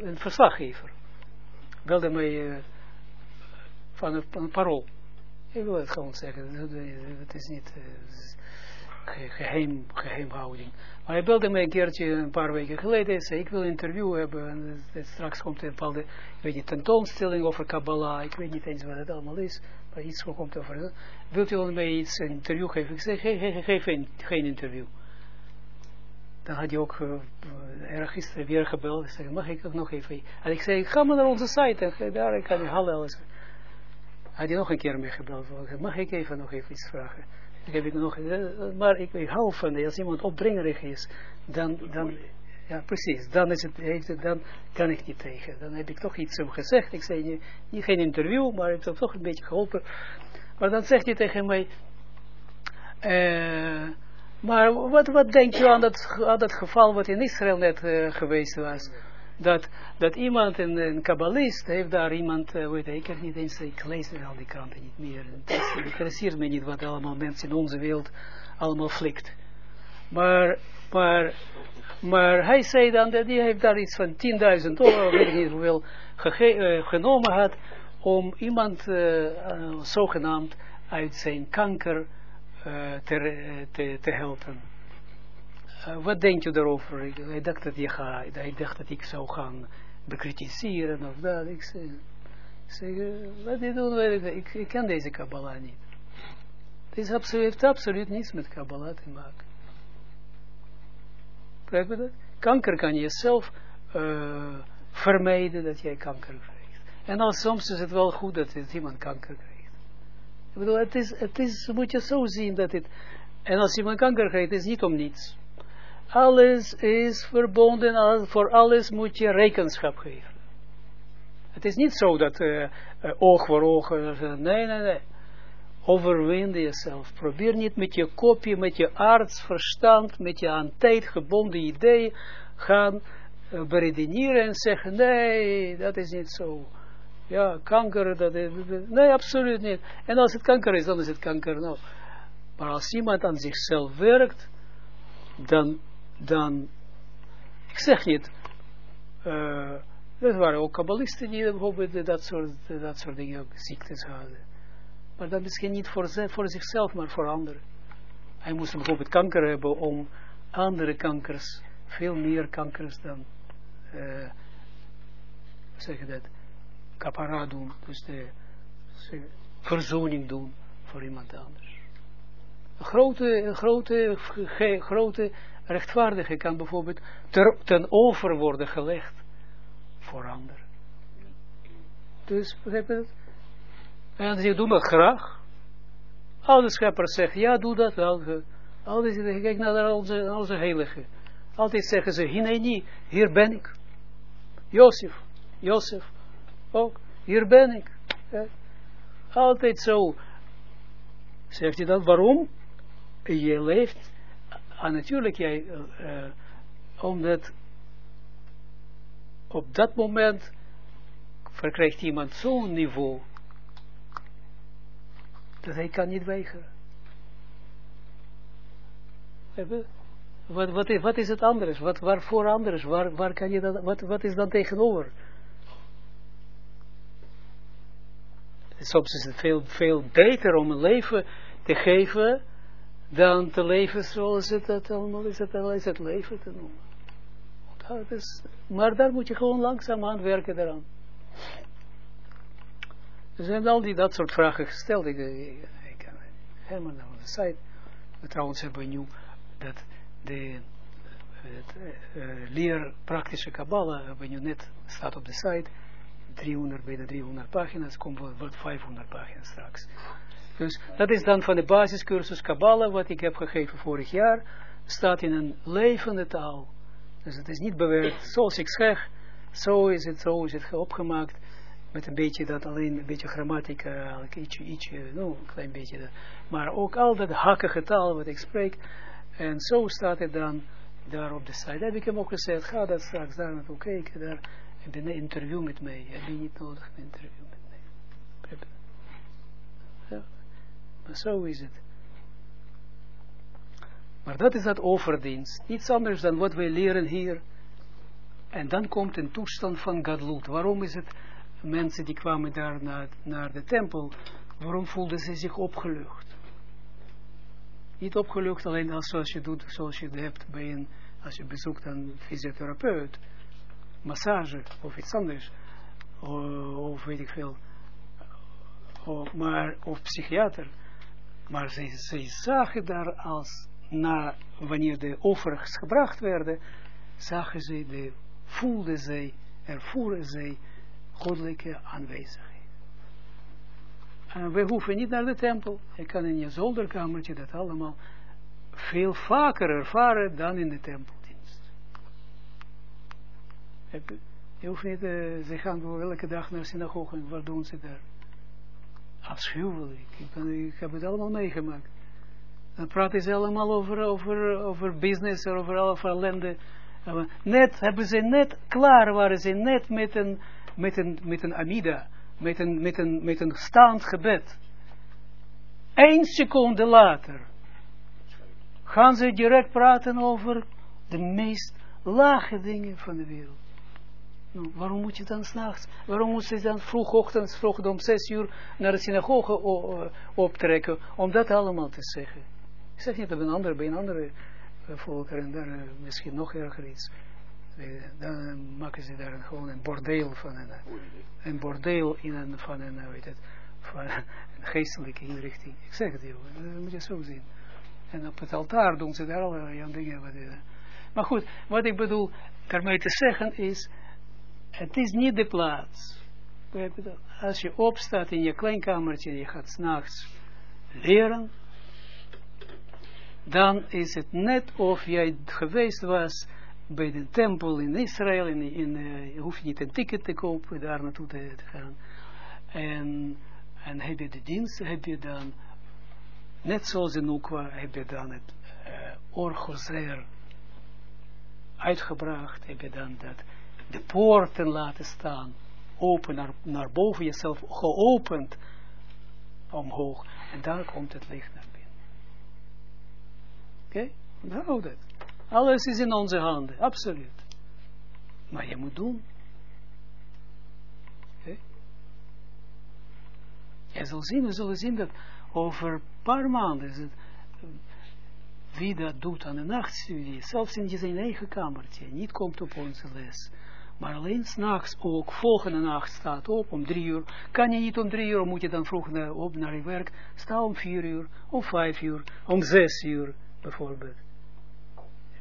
een, verslaggever. Belde mij uh, van een, parool. Ik wil het gewoon zeggen. Het- Het is niet eh, ge- geheim, geheimhouding. Maar hij belde mij een keertje een paar weken geleden. Hij zei, ik wil een interview hebben. En straks komt een bepaalde, ik weet niet, tentoonstelling over Kabbalah. Ik weet niet eens wat het allemaal is. Maar iets komt over. Wilt u mij iets, een interview geven? Ik zei, ge- ge- ge- geef geen, geen interview. Dan had hij ook uh, erg gisteren weer gebeld. Ik zei, mag ik ook nog even? En ik zei, ga maar naar onze site. En daar kan je halen alles. Had hij nog een keer mee gebeld. Mag ik even nog even iets vragen? Dan heb ik nog, eh, maar ik, ik hou van, als iemand opdringerig is, dan, dan, ja precies, dan, is het, heeft het, dan kan ik niet tegen. Dan heb ik toch iets hem gezegd. Ik zei, niet, niet geen interview, maar ik heb toch een beetje geholpen. Maar dan zegt hij tegen mij, eh, maar wat, wat denk je aan dat, aan dat geval wat in Israël net eh, geweest was? Dat, dat iemand, een, een kabbalist, heeft daar iemand, uh, weet ik heb niet eens, ik lees al die kranten niet meer. Het interesseert me niet wat allemaal mensen in onze wereld allemaal flikt. Maar, maar, maar hij zei dan dat hij heeft daar iets van 10.000 dollar, weet ik niet hoeveel, uh, genomen had, om iemand zogenaamd uit zijn kanker uh, te, helpen. Uh, wat denkt u daarover? Ik, hij, dacht dat je ga, hij dacht dat ik zou gaan bekritiseren of dat. Ik zeg, ik zeg uh, wat je doen? Ik, ik ken deze Kabbalah niet. Het is heeft absoluut niets met Kabbalah te maken. Begrijp je dat? Kanker kan je zelf uh, vermijden dat jij kanker krijgt. En dan soms is het wel goed dat iemand kanker krijgt. Ik het is, het is, moet je zo zien dat het, en als iemand kanker krijgt, is niet om niets. Alles is verbonden, voor alles moet je rekenschap geven. Het is niet zo dat uh, oog voor oog, uh, nee, nee, nee. Overwin jezelf. Probeer niet met je kopje, met je artsverstand, met je aan tijd gebonden ideeën gaan beredeneren en zeggen, nee, dat is niet zo. Ja, kanker, dat nee, absoluut niet. En als het kanker is, dan is het kanker. Nou. Maar als iemand aan zichzelf werkt, dan, dan, ik zeg niet, uh, dat waren ook kabbalisten die bijvoorbeeld dat soort, dat soort dingen ook ziektes hadden. Maar dat misschien niet voor, voor zichzelf, maar voor anderen. Hij moest bijvoorbeeld kanker hebben om andere kankers, veel meer kankers dan, uh, zeg dat, kapara doen, dus de verzoening doen voor iemand anders. Een grote, een grote, grote rechtvaardige kan bijvoorbeeld ten over worden gelegd voor anderen. Dus, begrijp je dat? En ze doen dat graag. Alle scheppers zeggen, ja, doe dat wel. Altijd zeggen, kijk naar onze, onze heilige. Altijd zeggen ze, niet, hier ben ik. Jozef, Jozef, ook, hier ben ik. Altijd zo. Zegt hij dan, waarom? Je leeft, ah, natuurlijk, jij, uh, omdat op dat moment verkrijgt iemand zo'n niveau dat hij kan niet weigeren. Wat, wat, wat is het anders? Wat, waarvoor anders? Waar, waar kan je dat, wat, wat is dan tegenover? Soms is het veel, veel beter om een leven te geven dan te leven zoals het, het allemaal is, het, is het leven te noemen. Dat is, maar daar moet je gewoon langzaam aan werken daaraan. Er zijn al die dat soort vragen gesteld. Ik, ik, ik kan helemaal naar de site. We trouwens hebben nu dat de het, uh, leer praktische Kabbalah hebben nu net staat op de site. 300, bijna 300 pagina's, komt wordt 500 pagina's straks. Dus dat is dan van de basiscursus Kabbalah, wat ik heb gegeven vorig jaar, staat in een levende taal. Dus het is niet bewerkt, zoals ik zeg, zo is het, zo is het opgemaakt, met een beetje dat alleen, een beetje grammatica, ietsje, ietsje, nou, een klein beetje dat. Maar ook al dat hakkige taal wat ik spreek, en zo staat het dan daar op de site. Heb ik hem ook gezegd, ga dat straks daar naartoe kijken, daar heb je een interview met mij. Heb je niet nodig een interview met mij. Ja. Maar zo is het. Maar dat is dat overdienst. Niets anders dan wat wij leren hier. En dan komt een toestand van Gadlut. Waarom is het mensen die kwamen daar naar, naar de tempel, waarom voelde ze zich opgelucht? Niet opgelucht alleen als zoals je doet, zoals je het hebt bij een, als je bezoekt een fysiotherapeut, massage of iets anders, of, of weet ik veel, of, maar, of psychiater. Maar ze zagen daar als, na, wanneer de offers gebracht werden, zagen ze, de, voelden ze, ervoeren ze goddelijke aanwezigheid. We hoeven niet naar de tempel. Je kan in je zolderkamertje dat allemaal veel vaker ervaren dan in de tempeldienst. Je hoeft niet, uh, ze gaan elke dag naar synagoge en wat doen ze daar? Afschuwelijk. Ik, ik heb het allemaal meegemaakt. Dan praten ze allemaal over, over, over business, over alle ellende. Net hebben ze net klaar, waren ze net met een, met een, met een amida met een, met een, met een staand gebed. Eén seconde later gaan ze direct praten over de meest lage dingen van de wereld. Waarom moet je dan s'nachts, waarom moet je dan vroegochtend, vroeg om zes uur naar de synagoge optrekken, om dat allemaal te zeggen? Ik zeg niet dat een ander, bij een andere volkeren daar uh, misschien nog erger iets. Dan maken ze daar gewoon een bordeel van. Een, een bordeel in een, van een, weet het, van een geestelijke inrichting. Ik zeg het je, dat moet je zo zien. En op het altaar doen ze daar allerlei dingen. Maar goed, wat ik bedoel daarmee te zeggen is, het is niet de plaats. Als je opstaat in je kleinkamertje en je gaat s'nachts leren, dan is het net of jij geweest was bij de tempel in Israël, in, in, uh, hoef je niet een ticket te kopen, daar naartoe te, te gaan. En, en heb je de dienst, heb je dan, net zoals in Oekwa, heb je dan het uh, orgozer uitgebracht, heb je dan dat, de poorten laten staan, open naar, naar boven, jezelf geopend, omhoog, en daar komt het licht naar binnen. Oké, okay? onthoud het. Alles is in onze handen, absoluut. Maar je moet doen. Okay. Je zal zien, we zullen zien dat over een paar maanden, het, wie dat doet aan de nachtstudie, zelfs in zijn eigen kamertje, niet komt op onze les, maar alleen s'nachts ook, volgende nacht staat op om drie uur, kan je niet om drie uur, moet je dan vroeg naar, op naar je werk, sta om vier uur, om vijf uur, om zes uur, bijvoorbeeld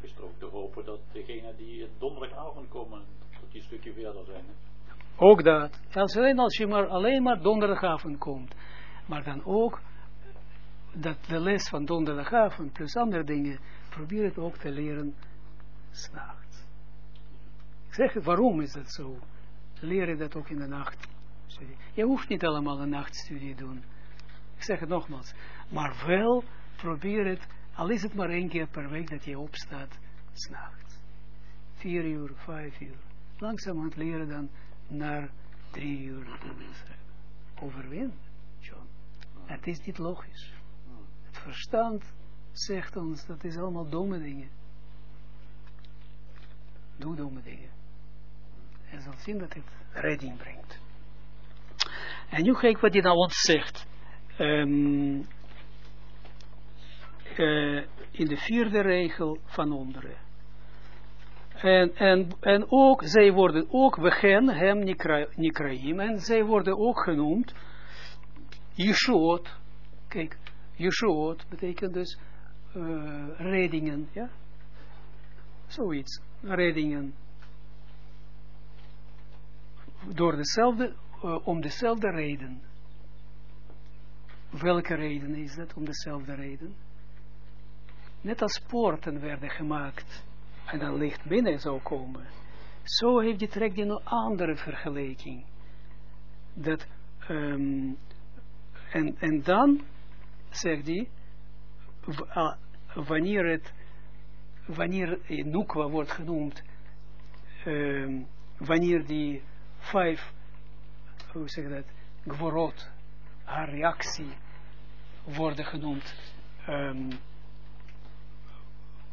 is er ook te hopen dat degenen die donderdagavond komen, dat die een stukje verder zijn. Hè? Ook dat. Als alleen als je maar alleen maar donderdagavond komt. Maar dan ook dat de les van donderdagavond plus andere dingen, probeer het ook te leren s'nachts. Ik zeg waarom is dat zo? Leer je dat ook in de nacht. Je hoeft niet allemaal een nachtstudie doen. Ik zeg het nogmaals. Maar wel probeer het al is het maar één keer per week dat je opstaat, s'nachts. Vier uur, vijf uur. Het leren dan naar drie uur. Overwin, John. Het is niet logisch. Het verstand zegt ons, dat is allemaal domme dingen. Doe domme dingen. En zal zien dat het redding brengt. En nu kijk wat hij nou ons zegt. Um, uh, in de vierde regel van onderen. En, en, en ook, zij worden ook, we gaan hem Nikraim, en zij worden ook genoemd Yeshua. Kijk, Yeshua betekent dus uh, reddingen, ja? Zoiets, reddingen. Door dezelfde, uh, om dezelfde reden. Welke reden is dat? Om dezelfde reden net als poorten werden gemaakt en dan licht binnen zou komen. Zo heeft je trekt een andere vergelijking. Dat, um, en, en dan, zegt hij, wanneer het, wanneer Nukwa wordt genoemd, um, wanneer die vijf, hoe zeg dat, gvorot, haar reactie, worden genoemd, um,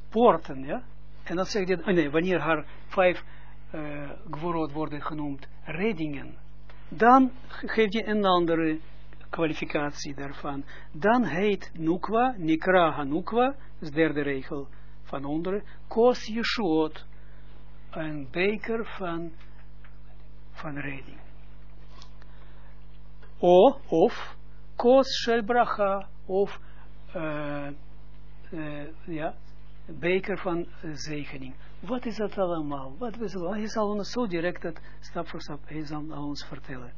poorten, ja. En dan zegt hij, oh nee, wanneer haar vijf uh, worden genoemd, reddingen, dan geeft je een andere kwalificatie daarvan, dan heet Nukwa, Nikra Hanukwa, dus derde regel van onderen, Kos Yeshuot, een beker van, van redding. O, of, Kos Shel Bracha, of, uh, ja, beker van zegening. Wat is dat allemaal? Wat is dat? Hij zal ons zo direct het stap voor stap, hij zal ons vertellen.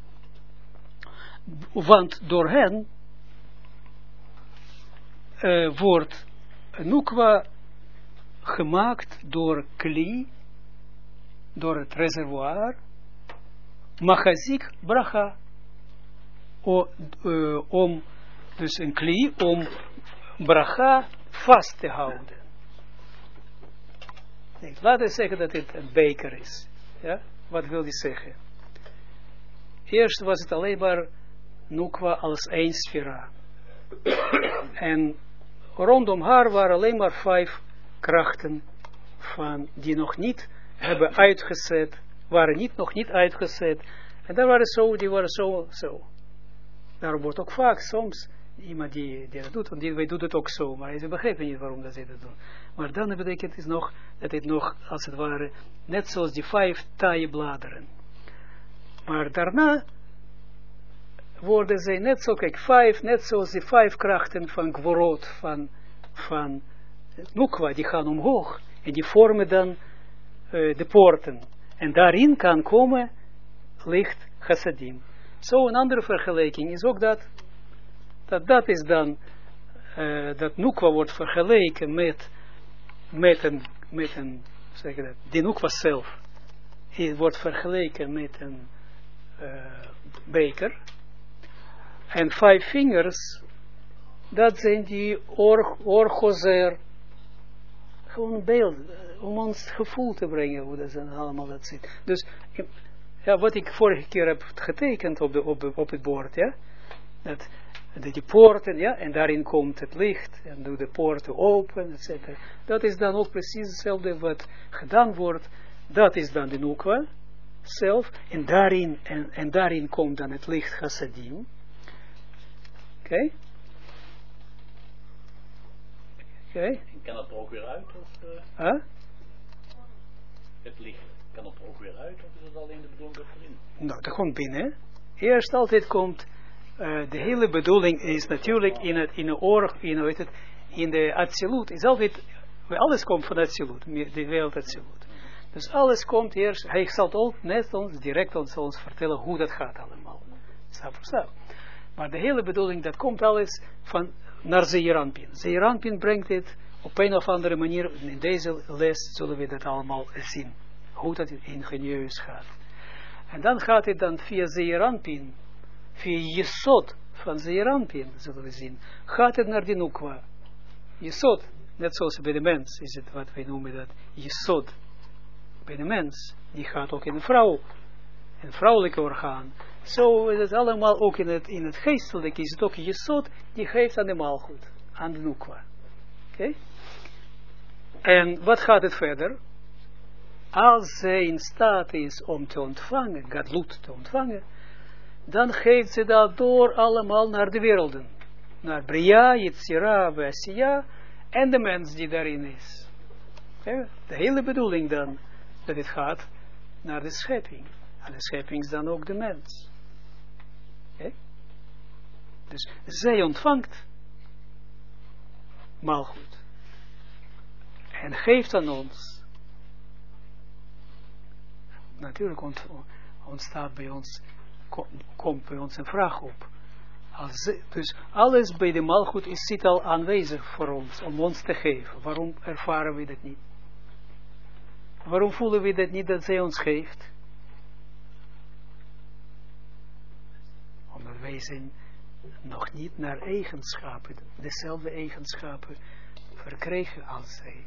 Want door hen wordt Nukwa gemaakt door kli, door het reservoir, machazik bracha, uh, om, dus een kli, om bracha vast te houden. Laten we zeggen dat dit een beker is. Ja? Wat wil die zeggen? Eerst was het alleen maar Nukwa als één sfera. en rondom haar waren alleen maar vijf krachten van, die nog niet hebben uitgezet, waren niet, nog niet uitgezet. En daar waren zo, die waren zo, zo. Daarom wordt ook vaak soms iemand die, die dat doet, want die, wij doen het ook zo, maar ze begrijpen niet waarom dat ze dat doen. Maar dan betekent het nog, dat het nog, als het ware, net zoals die vijf taaie bladeren. Maar daarna worden ze net zo, kijk, vijf, net zoals die vijf krachten van Gvorot, van, van Nukwa, die gaan omhoog. En die vormen dan uh, de poorten. En daarin kan komen licht chassadim. Zo een andere vergelijking is ook dat, dat dat is dan, uh, dat Nukwa wordt vergeleken met, met een, met een, zeg dat, die Nukwa zelf, wordt vergeleken met een uh, beker, en vijf vingers, dat zijn die or, orgozer. Gewoon een beeld, om ons gevoel te brengen hoe dat dan allemaal dat zit. Dus, ja, wat ik vorige keer heb getekend op, de, op, op het bord, ja, dat, dat die poorten, ja, en daarin komt het licht, en doe de poorten open, etc. Dat is dan ook precies hetzelfde wat gedaan wordt, dat is dan de nukwa, zelf, en daarin, en, en daarin komt dan het licht chassadim, Oké. Okay. Oké. Okay. Kan het er ook weer uit? Of, uh, huh? Het licht, kan het ook weer uit? Of is het alleen de bedoeling erin? Nou, dat komt binnen. Eerst altijd komt, uh, de hele bedoeling is natuurlijk in het, in de oor, in, het, in de absolute, is altijd, alles komt van absolute, de wereld absolute. Dus alles komt eerst, hij zal ook net ons, direct ons, ons vertellen hoe dat gaat allemaal. Stap voor stap. Maar de hele bedoeling, dat komt alles van, naar Zeeranpin. Zeeranpin brengt het op een of andere manier, in deze les zullen we dat allemaal zien. Hoe dat ingenieus gaat. En dan gaat het dan via Zeeranpin, via Jesod van Zeeranpin, zullen we zien, gaat het naar de Nukwa. Jesod, net zoals bij de mens is het wat wij noemen dat, Jesod. Bij de mens, die gaat ook in een vrouw, een vrouwelijke orgaan. Zo is het allemaal ook in het, in het geestelijke, is het ook Jesod, die geeft aan de maalgoed, aan de Nukwa. Oké? En wat gaat het verder? Als zij in staat is om te ontvangen, Gadlut te ontvangen, dan geeft ze dat door allemaal naar de werelden. Naar Bria, Yitzira, Asiya en de mens die daarin is. De hele bedoeling dan, dat het gaat naar de schepping. En de schepping is dan ook de mens. Dus zij ontvangt maalgoed. En geeft aan ons. Natuurlijk ontstaat bij ons, komt bij ons een vraag op. Als, dus alles bij de maalgoed is, zit al aanwezig voor ons, om ons te geven. Waarom ervaren we dat niet? Waarom voelen we dat niet dat zij ons geeft? Omdat wij zijn nog niet naar eigenschappen, dezelfde eigenschappen verkregen als zij.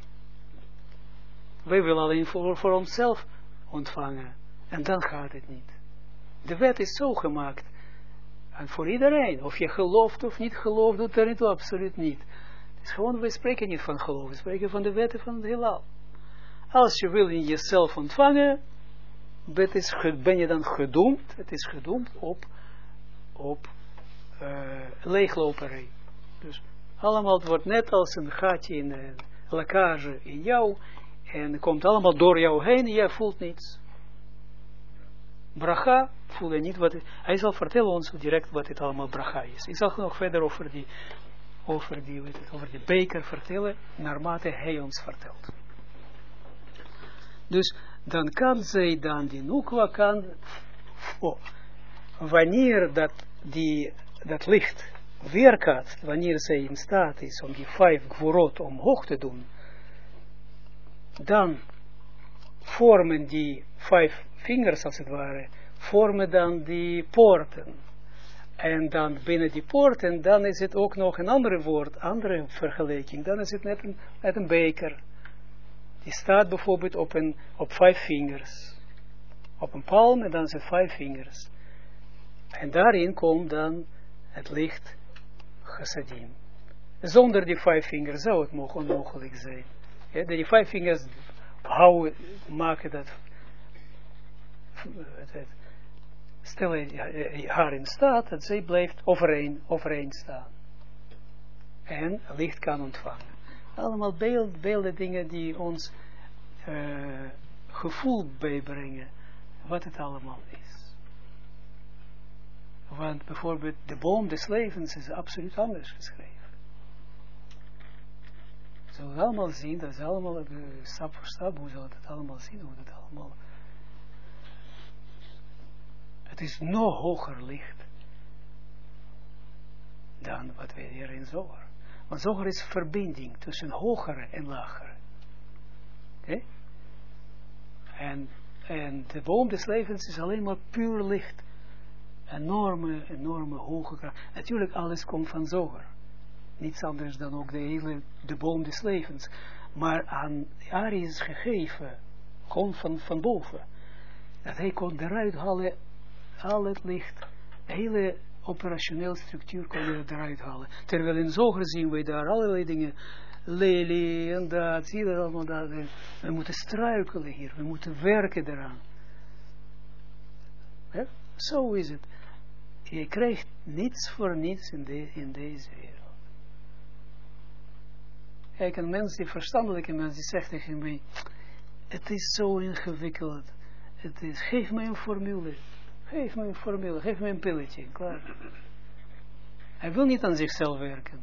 Wij willen alleen voor, onszelf ontvangen. En dan gaat het niet. De wet is zo gemaakt. En voor iedereen. Of je gelooft of niet gelooft, doet er niet absoluut niet. Het is gewoon, we spreken niet van geloof. We spreken van de wetten van het heelal. Als je wil in jezelf ontvangen, ben je dan gedoemd. Het is gedoemd op, op eh, leegloperij. Dus allemaal, wordt net als een gaatje in een lekkage in jou. En het komt allemaal door jou heen en jij voelt niets. Bracha voel je niet wat hij zal vertellen ons direct wat het allemaal bracha is. Ik zal nog verder over die, over die, over die beker vertellen, naarmate hij ons vertelt. Dus dan kan zij dan die nukwa kan, oh, wanneer dat, die, dat licht weerkaatst, wanneer zij in staat is om die vijf gvorot omhoog te doen, dan vormen die vijf vingers als het ware, vormen dan die poorten. En dan binnen die poorten, dan is het ook nog een andere woord, andere vergelijking. Dan is het net een, net een beker. Die staat bijvoorbeeld op, een, op vijf vingers. Op een palm en dan het vijf vingers. En daarin komt dan het licht chassadim. Zonder die vijf vingers zou het onmogelijk zijn. Ja, die vijf vingers houden, maken dat stel haar in staat, dat zij blijft overeen, overeen staan. En licht kan ontvangen. Allemaal beeld, beelden dingen die ons uh, gevoel bijbrengen, wat het allemaal is. Want bijvoorbeeld de boom des levens is absoluut anders geschreven. Zullen we allemaal zien, dat is allemaal uh, stap voor stap, hoe zullen dat allemaal zien, hoe dat allemaal het is nog hoger licht dan wat we hier in Zoger. Want Zoger is verbinding tussen hogere en lagere. En, en de boom des levens is alleen maar puur licht. Enorme, enorme hoge kracht. Natuurlijk, alles komt van Zoger. Niets anders dan ook de hele, de boom des levens. Maar aan Ari is gegeven, gewoon van, van boven. Dat hij kon eruit halen al het licht, hele operationeel structuur kon eruit halen. Terwijl in zoger zien we daar allerlei dingen, lelie en dat, zie je allemaal dat. We moeten struikelen hier, we moeten werken eraan. Ja? Zo is het. Je krijgt niets voor niets in, de, in deze wereld. Kijk, een mens, die verstandelijke mens, die zegt tegen mij, het is zo ingewikkeld. Het is, geef mij een formule. Geef me een formule, geef me een pilletje, klaar. Hij wil niet aan zichzelf werken.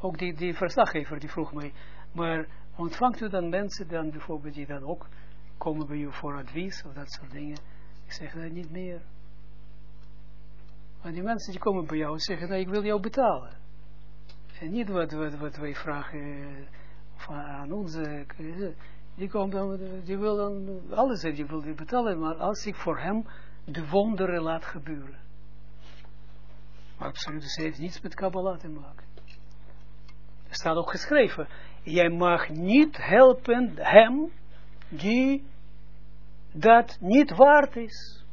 Ook die, die verslaggever die vroeg mij, maar ontvangt u dan mensen dan bijvoorbeeld die dan ook komen bij u voor advies of dat soort dingen? Ik zeg dat niet meer. Want die mensen die komen bij jou en zeggen, nou, ik wil jou betalen. En niet wat, wat, wat wij vragen van, aan onze die, komt dan, die wil dan alles, die wil die betalen, maar als ik voor hem de wonderen laat gebeuren. Maar absoluut, ze heeft niets met Kabbalah te maken. Er staat ook geschreven, jij mag niet helpen hem die dat niet waard is.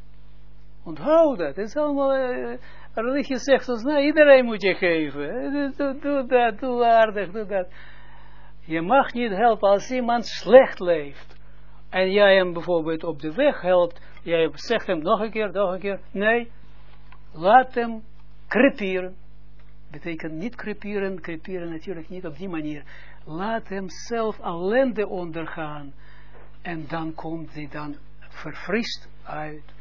Onthoud dat. Het is allemaal, uh, religie zegt ons, nou, iedereen moet je geven. Doe, doe dat, doe aardig, doe dat. Je mag niet helpen als iemand slecht leeft. En jij hem bijvoorbeeld op de weg helpt. Jij zegt hem nog een keer, nog een keer. Nee, laat hem creperen. Betekent niet creperen, creperen natuurlijk niet op die manier. Laat hem zelf ellende ondergaan. En dan komt hij dan verfrist uit.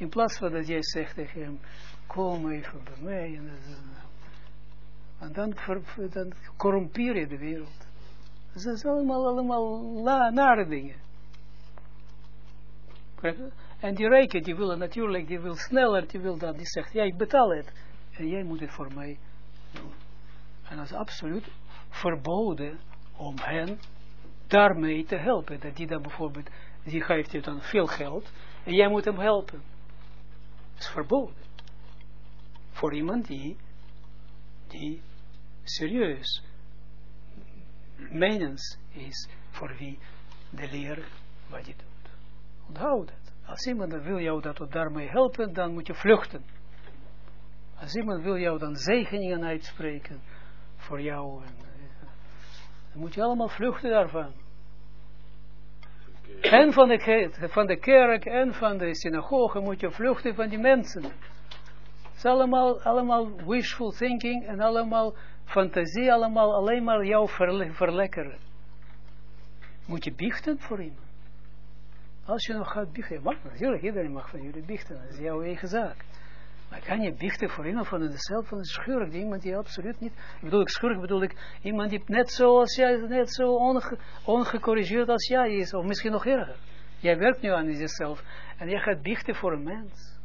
In plaats van dat jij zegt tegen hem, kom even bij mij. En, en dan, dan corrumpeer je de wereld. Dat is allemaal, allemaal la, nare dingen. En die rijken, die willen natuurlijk, die wil sneller, die wil dan, die zegt, ja, ik betaal het. En jij moet het voor mij doen. En dat is absoluut verboden om hen daarmee te helpen. Dat die dan bijvoorbeeld, die geeft je dan veel geld, en jij moet hem helpen. Dat is verboden. Voor iemand die, die serieus menens is voor wie de leer wat je doet. Onthoud het. Als iemand wil jou dat daarmee helpen, dan moet je vluchten. Als iemand wil jou dan zegeningen uitspreken voor jou, en, eh, dan moet je allemaal vluchten daarvan. En van de, van de kerk en van de synagoge moet je vluchten van die mensen. is allemaal, allemaal wishful thinking en allemaal fantasie, allemaal alleen maar jou verle verlekkeren. Moet je biechten voor iemand. Als je nog gaat biechten, mag natuurlijk, iedereen mag van jullie biechten, dat is jouw eigen zaak. Maar kan je biechten voor iemand van dezelfde, van schurk, iemand die absoluut niet, ik bedoel ik schurk, bedoel ik iemand die net zoals jij, net zo onge, ongecorrigeerd als jij is, of misschien nog erger. Jij werkt nu aan jezelf en jij gaat biechten voor een mens.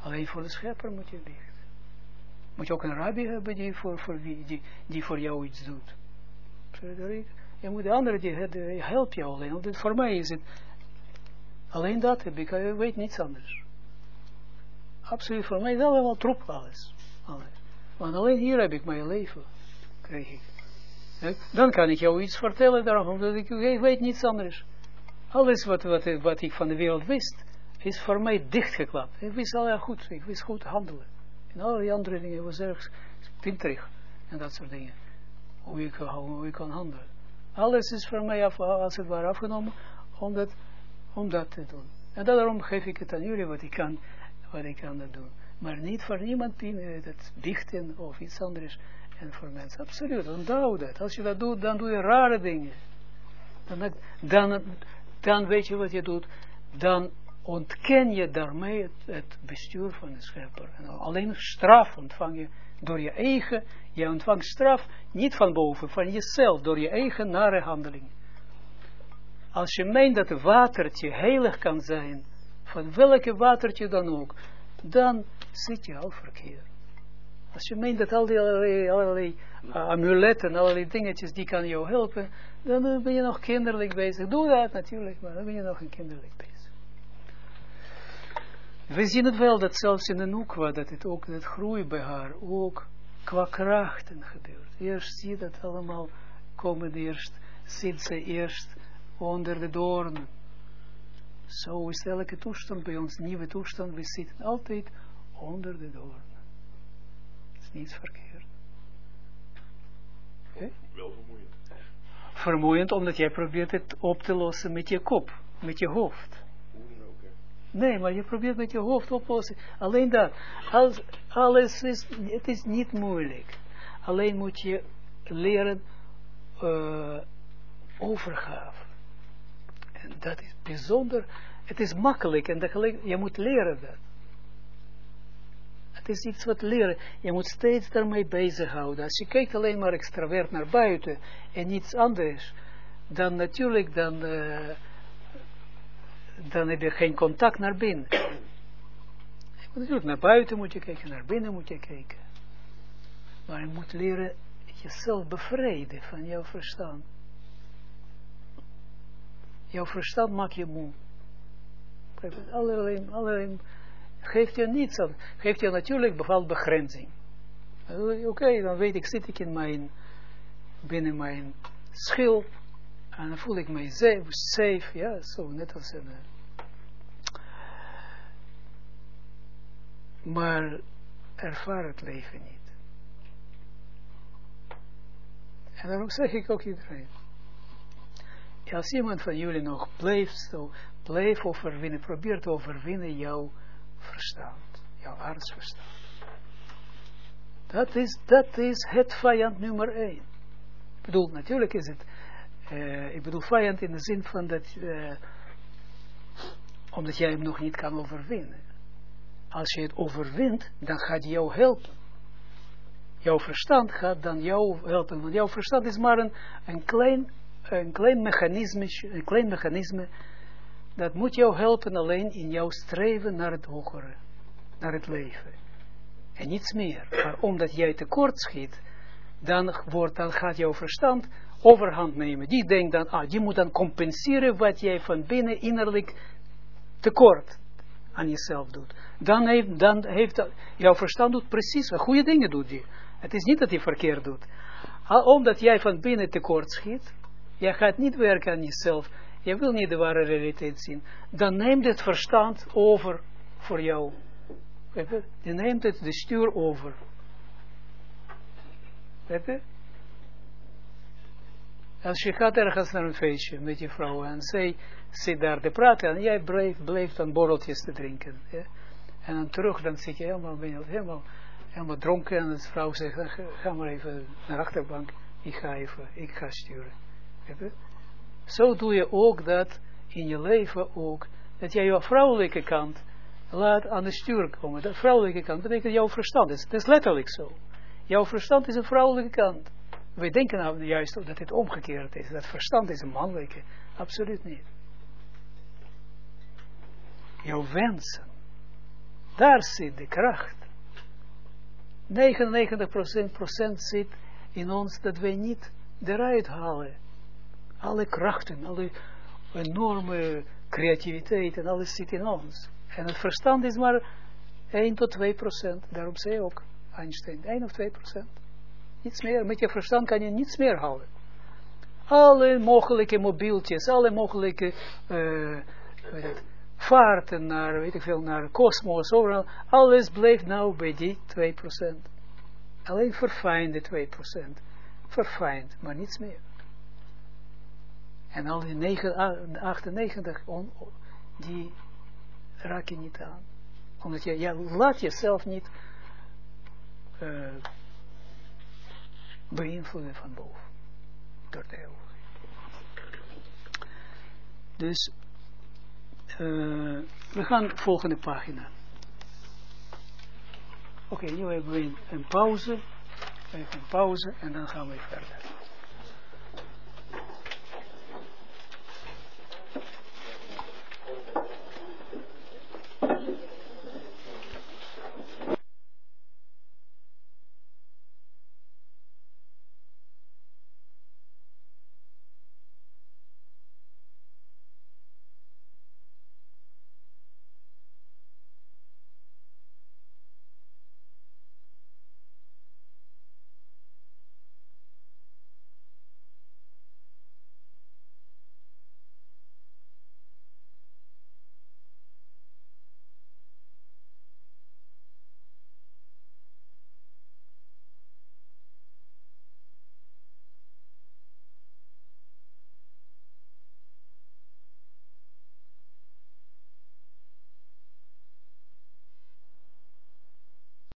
Alleen voor de schepper moet je biechten. Moet je ook een rabbi hebben die voor, voor, die, die voor jou iets doet. Je moet de andere, die, helpt jou alleen. Want voor mij is het, alleen dat heb ik, ik weet niets anders. Absoluut, voor mij is allemaal troep alles. alles. Want alleen hier heb ik mijn leven, krijg ik. Dan kan ik jou iets vertellen daarom, omdat ik, weet niets anders. Alles wat, wat, wat ik van de wereld wist, is voor mij dichtgeklapt. Ik wist al goed, ik wist goed handelen. En al die andere dingen was erg pinterig en dat soort dingen. Hoe ik, hoe ik kan handelen. Alles is voor mij af, als het ware afgenomen om dat, om dat te doen. En daarom geef ik het aan jullie wat ik kan, wat ik kan dat doen. Maar niet voor niemand binnen het dichten of iets anders. En voor mensen, absoluut, onthoud dat. Als je dat doet, dan doe je rare dingen. Dan, dan, weet je wat je doet. Dan ontken je daarmee het, het, bestuur van de schepper. En alleen straf ontvang je door je eigen, je ontvangt straf niet van boven, van jezelf, door je eigen nare handeling. Als je meent dat een watertje heilig kan zijn, van welke watertje dan ook, dan zit je al verkeerd. Als je meent dat al die allerlei, allerlei uh, amuletten, allerlei dingetjes, die kan jou helpen, dan ben je nog kinderlijk bezig. Doe dat natuurlijk, maar dan ben je nog een kinderlijk bezig. We zien het wel, dat zelfs in de Nukwa, dat het ook, dat groei bij haar, ook qua krachten gebeurt. Eerst zie je dat allemaal komen eerst, zit ze eerst onder de doornen. Zo is elke toestand bij ons, nieuwe toestand, we zitten altijd onder de doornen. Dat is niets verkeerd. Okay? Wel vermoeiend. Vermoeiend, omdat jij probeert het op te lossen met je kop, met je hoofd. Nee, maar je probeert met je hoofd oplossen. Alleen dat. Als, alles is, het is niet moeilijk. Alleen moet je leren uh, overgave. Dat is bijzonder. Het is makkelijk en je moet leren dat. Het is iets wat leren. Je moet steeds daarmee bezighouden. Als je kijkt alleen maar extravert naar buiten en niets anders, dan natuurlijk dan... Uh, dan heb je geen contact naar binnen. Natuurlijk, naar buiten moet je kijken, naar binnen moet je kijken. Maar je moet leren jezelf bevrijden van jouw verstand. Jouw verstand maakt je moe. Allerlei, allerlei, geeft je niets aan. Geeft je natuurlijk bepaalde begrenzing. Oké, okay, dan weet ik, zit ik in mijn, binnen mijn schil en dan voel ik mij safe, safe ja, zo, net als een... Maar ervaar het leven niet. En daarom zeg ik ook iedereen. Als iemand van jullie nog blijft, zo, blijf overwinnen, probeer te overwinnen jouw verstand, jouw artsverstand. Dat is, dat is het vijand nummer één. Ik bedoel, natuurlijk is het uh, ik bedoel vijand in de zin van dat, uh, omdat jij hem nog niet kan overwinnen. Als je het overwint, dan gaat hij jou helpen. Jouw verstand gaat dan jou helpen, want jouw verstand is maar een, een, klein, een klein mechanisme, een klein mechanisme, dat moet jou helpen alleen in jouw streven naar het hogere, naar het leven. En niets meer. Maar omdat jij tekort schiet, dan, wordt, dan gaat jouw verstand overhand nemen. Die denkt dan, ah, die moet dan compenseren wat jij van binnen innerlijk tekort aan jezelf doet. Dan heeft, dan heeft jouw verstand doet precies wat goede dingen doet die. Het is niet dat hij verkeerd doet. Omdat jij van binnen tekort schiet, jij gaat niet werken aan jezelf, je wil niet de ware realiteit zien, dan neemt het verstand over voor jou. Je neemt het de stuur over. Als je gaat ergens naar een feestje met je vrouw en zij zit daar te praten en jij blijft, dan borreltjes te drinken. En dan terug, dan zit je helemaal, ben je helemaal, helemaal dronken en de vrouw zegt, "Dan ga- ga maar even naar de achterbank, ik ga even, ik ga sturen. Zo doe je ook dat in je leven ook, dat jij jouw vrouwelijke kant laat aan de stuur komen. Dat vrouwelijke kant betekent jouw verstand. Dat is, letterlijk zo. Jouw verstand is een vrouwelijke kant. Wij denken nou juist dat het omgekeerd is. Dat verstand is een mannelijke. Absoluut niet. Jouw wensen. Daar zit de kracht. 99% procent zit in ons dat wij niet eruit halen. Alle krachten, alle enorme creativiteit en alles zit in ons. En het verstand is maar 1 tot 2 procent. Daarom zei ook Einstein, 1 of 2 procent. Niets meer. Met je verstand kan je niets meer houden. Alle mogelijke mobieltjes, alle mogelijke eh, vaarten naar, weet ik veel, naar kosmos, overal. Alles blijft nou bij die 2 procent. Alleen verfijnde 2 procent. Verfijnd, maar niets meer. En al die 9, 98, on, die raak je niet aan. Omdat je, laat jezelf niet uh, beïnvloeden van boven. Door de. Dus uh, we gaan volgende pagina. Oké, nu hebben we een pauze. Even een pauze en dan gaan we verder.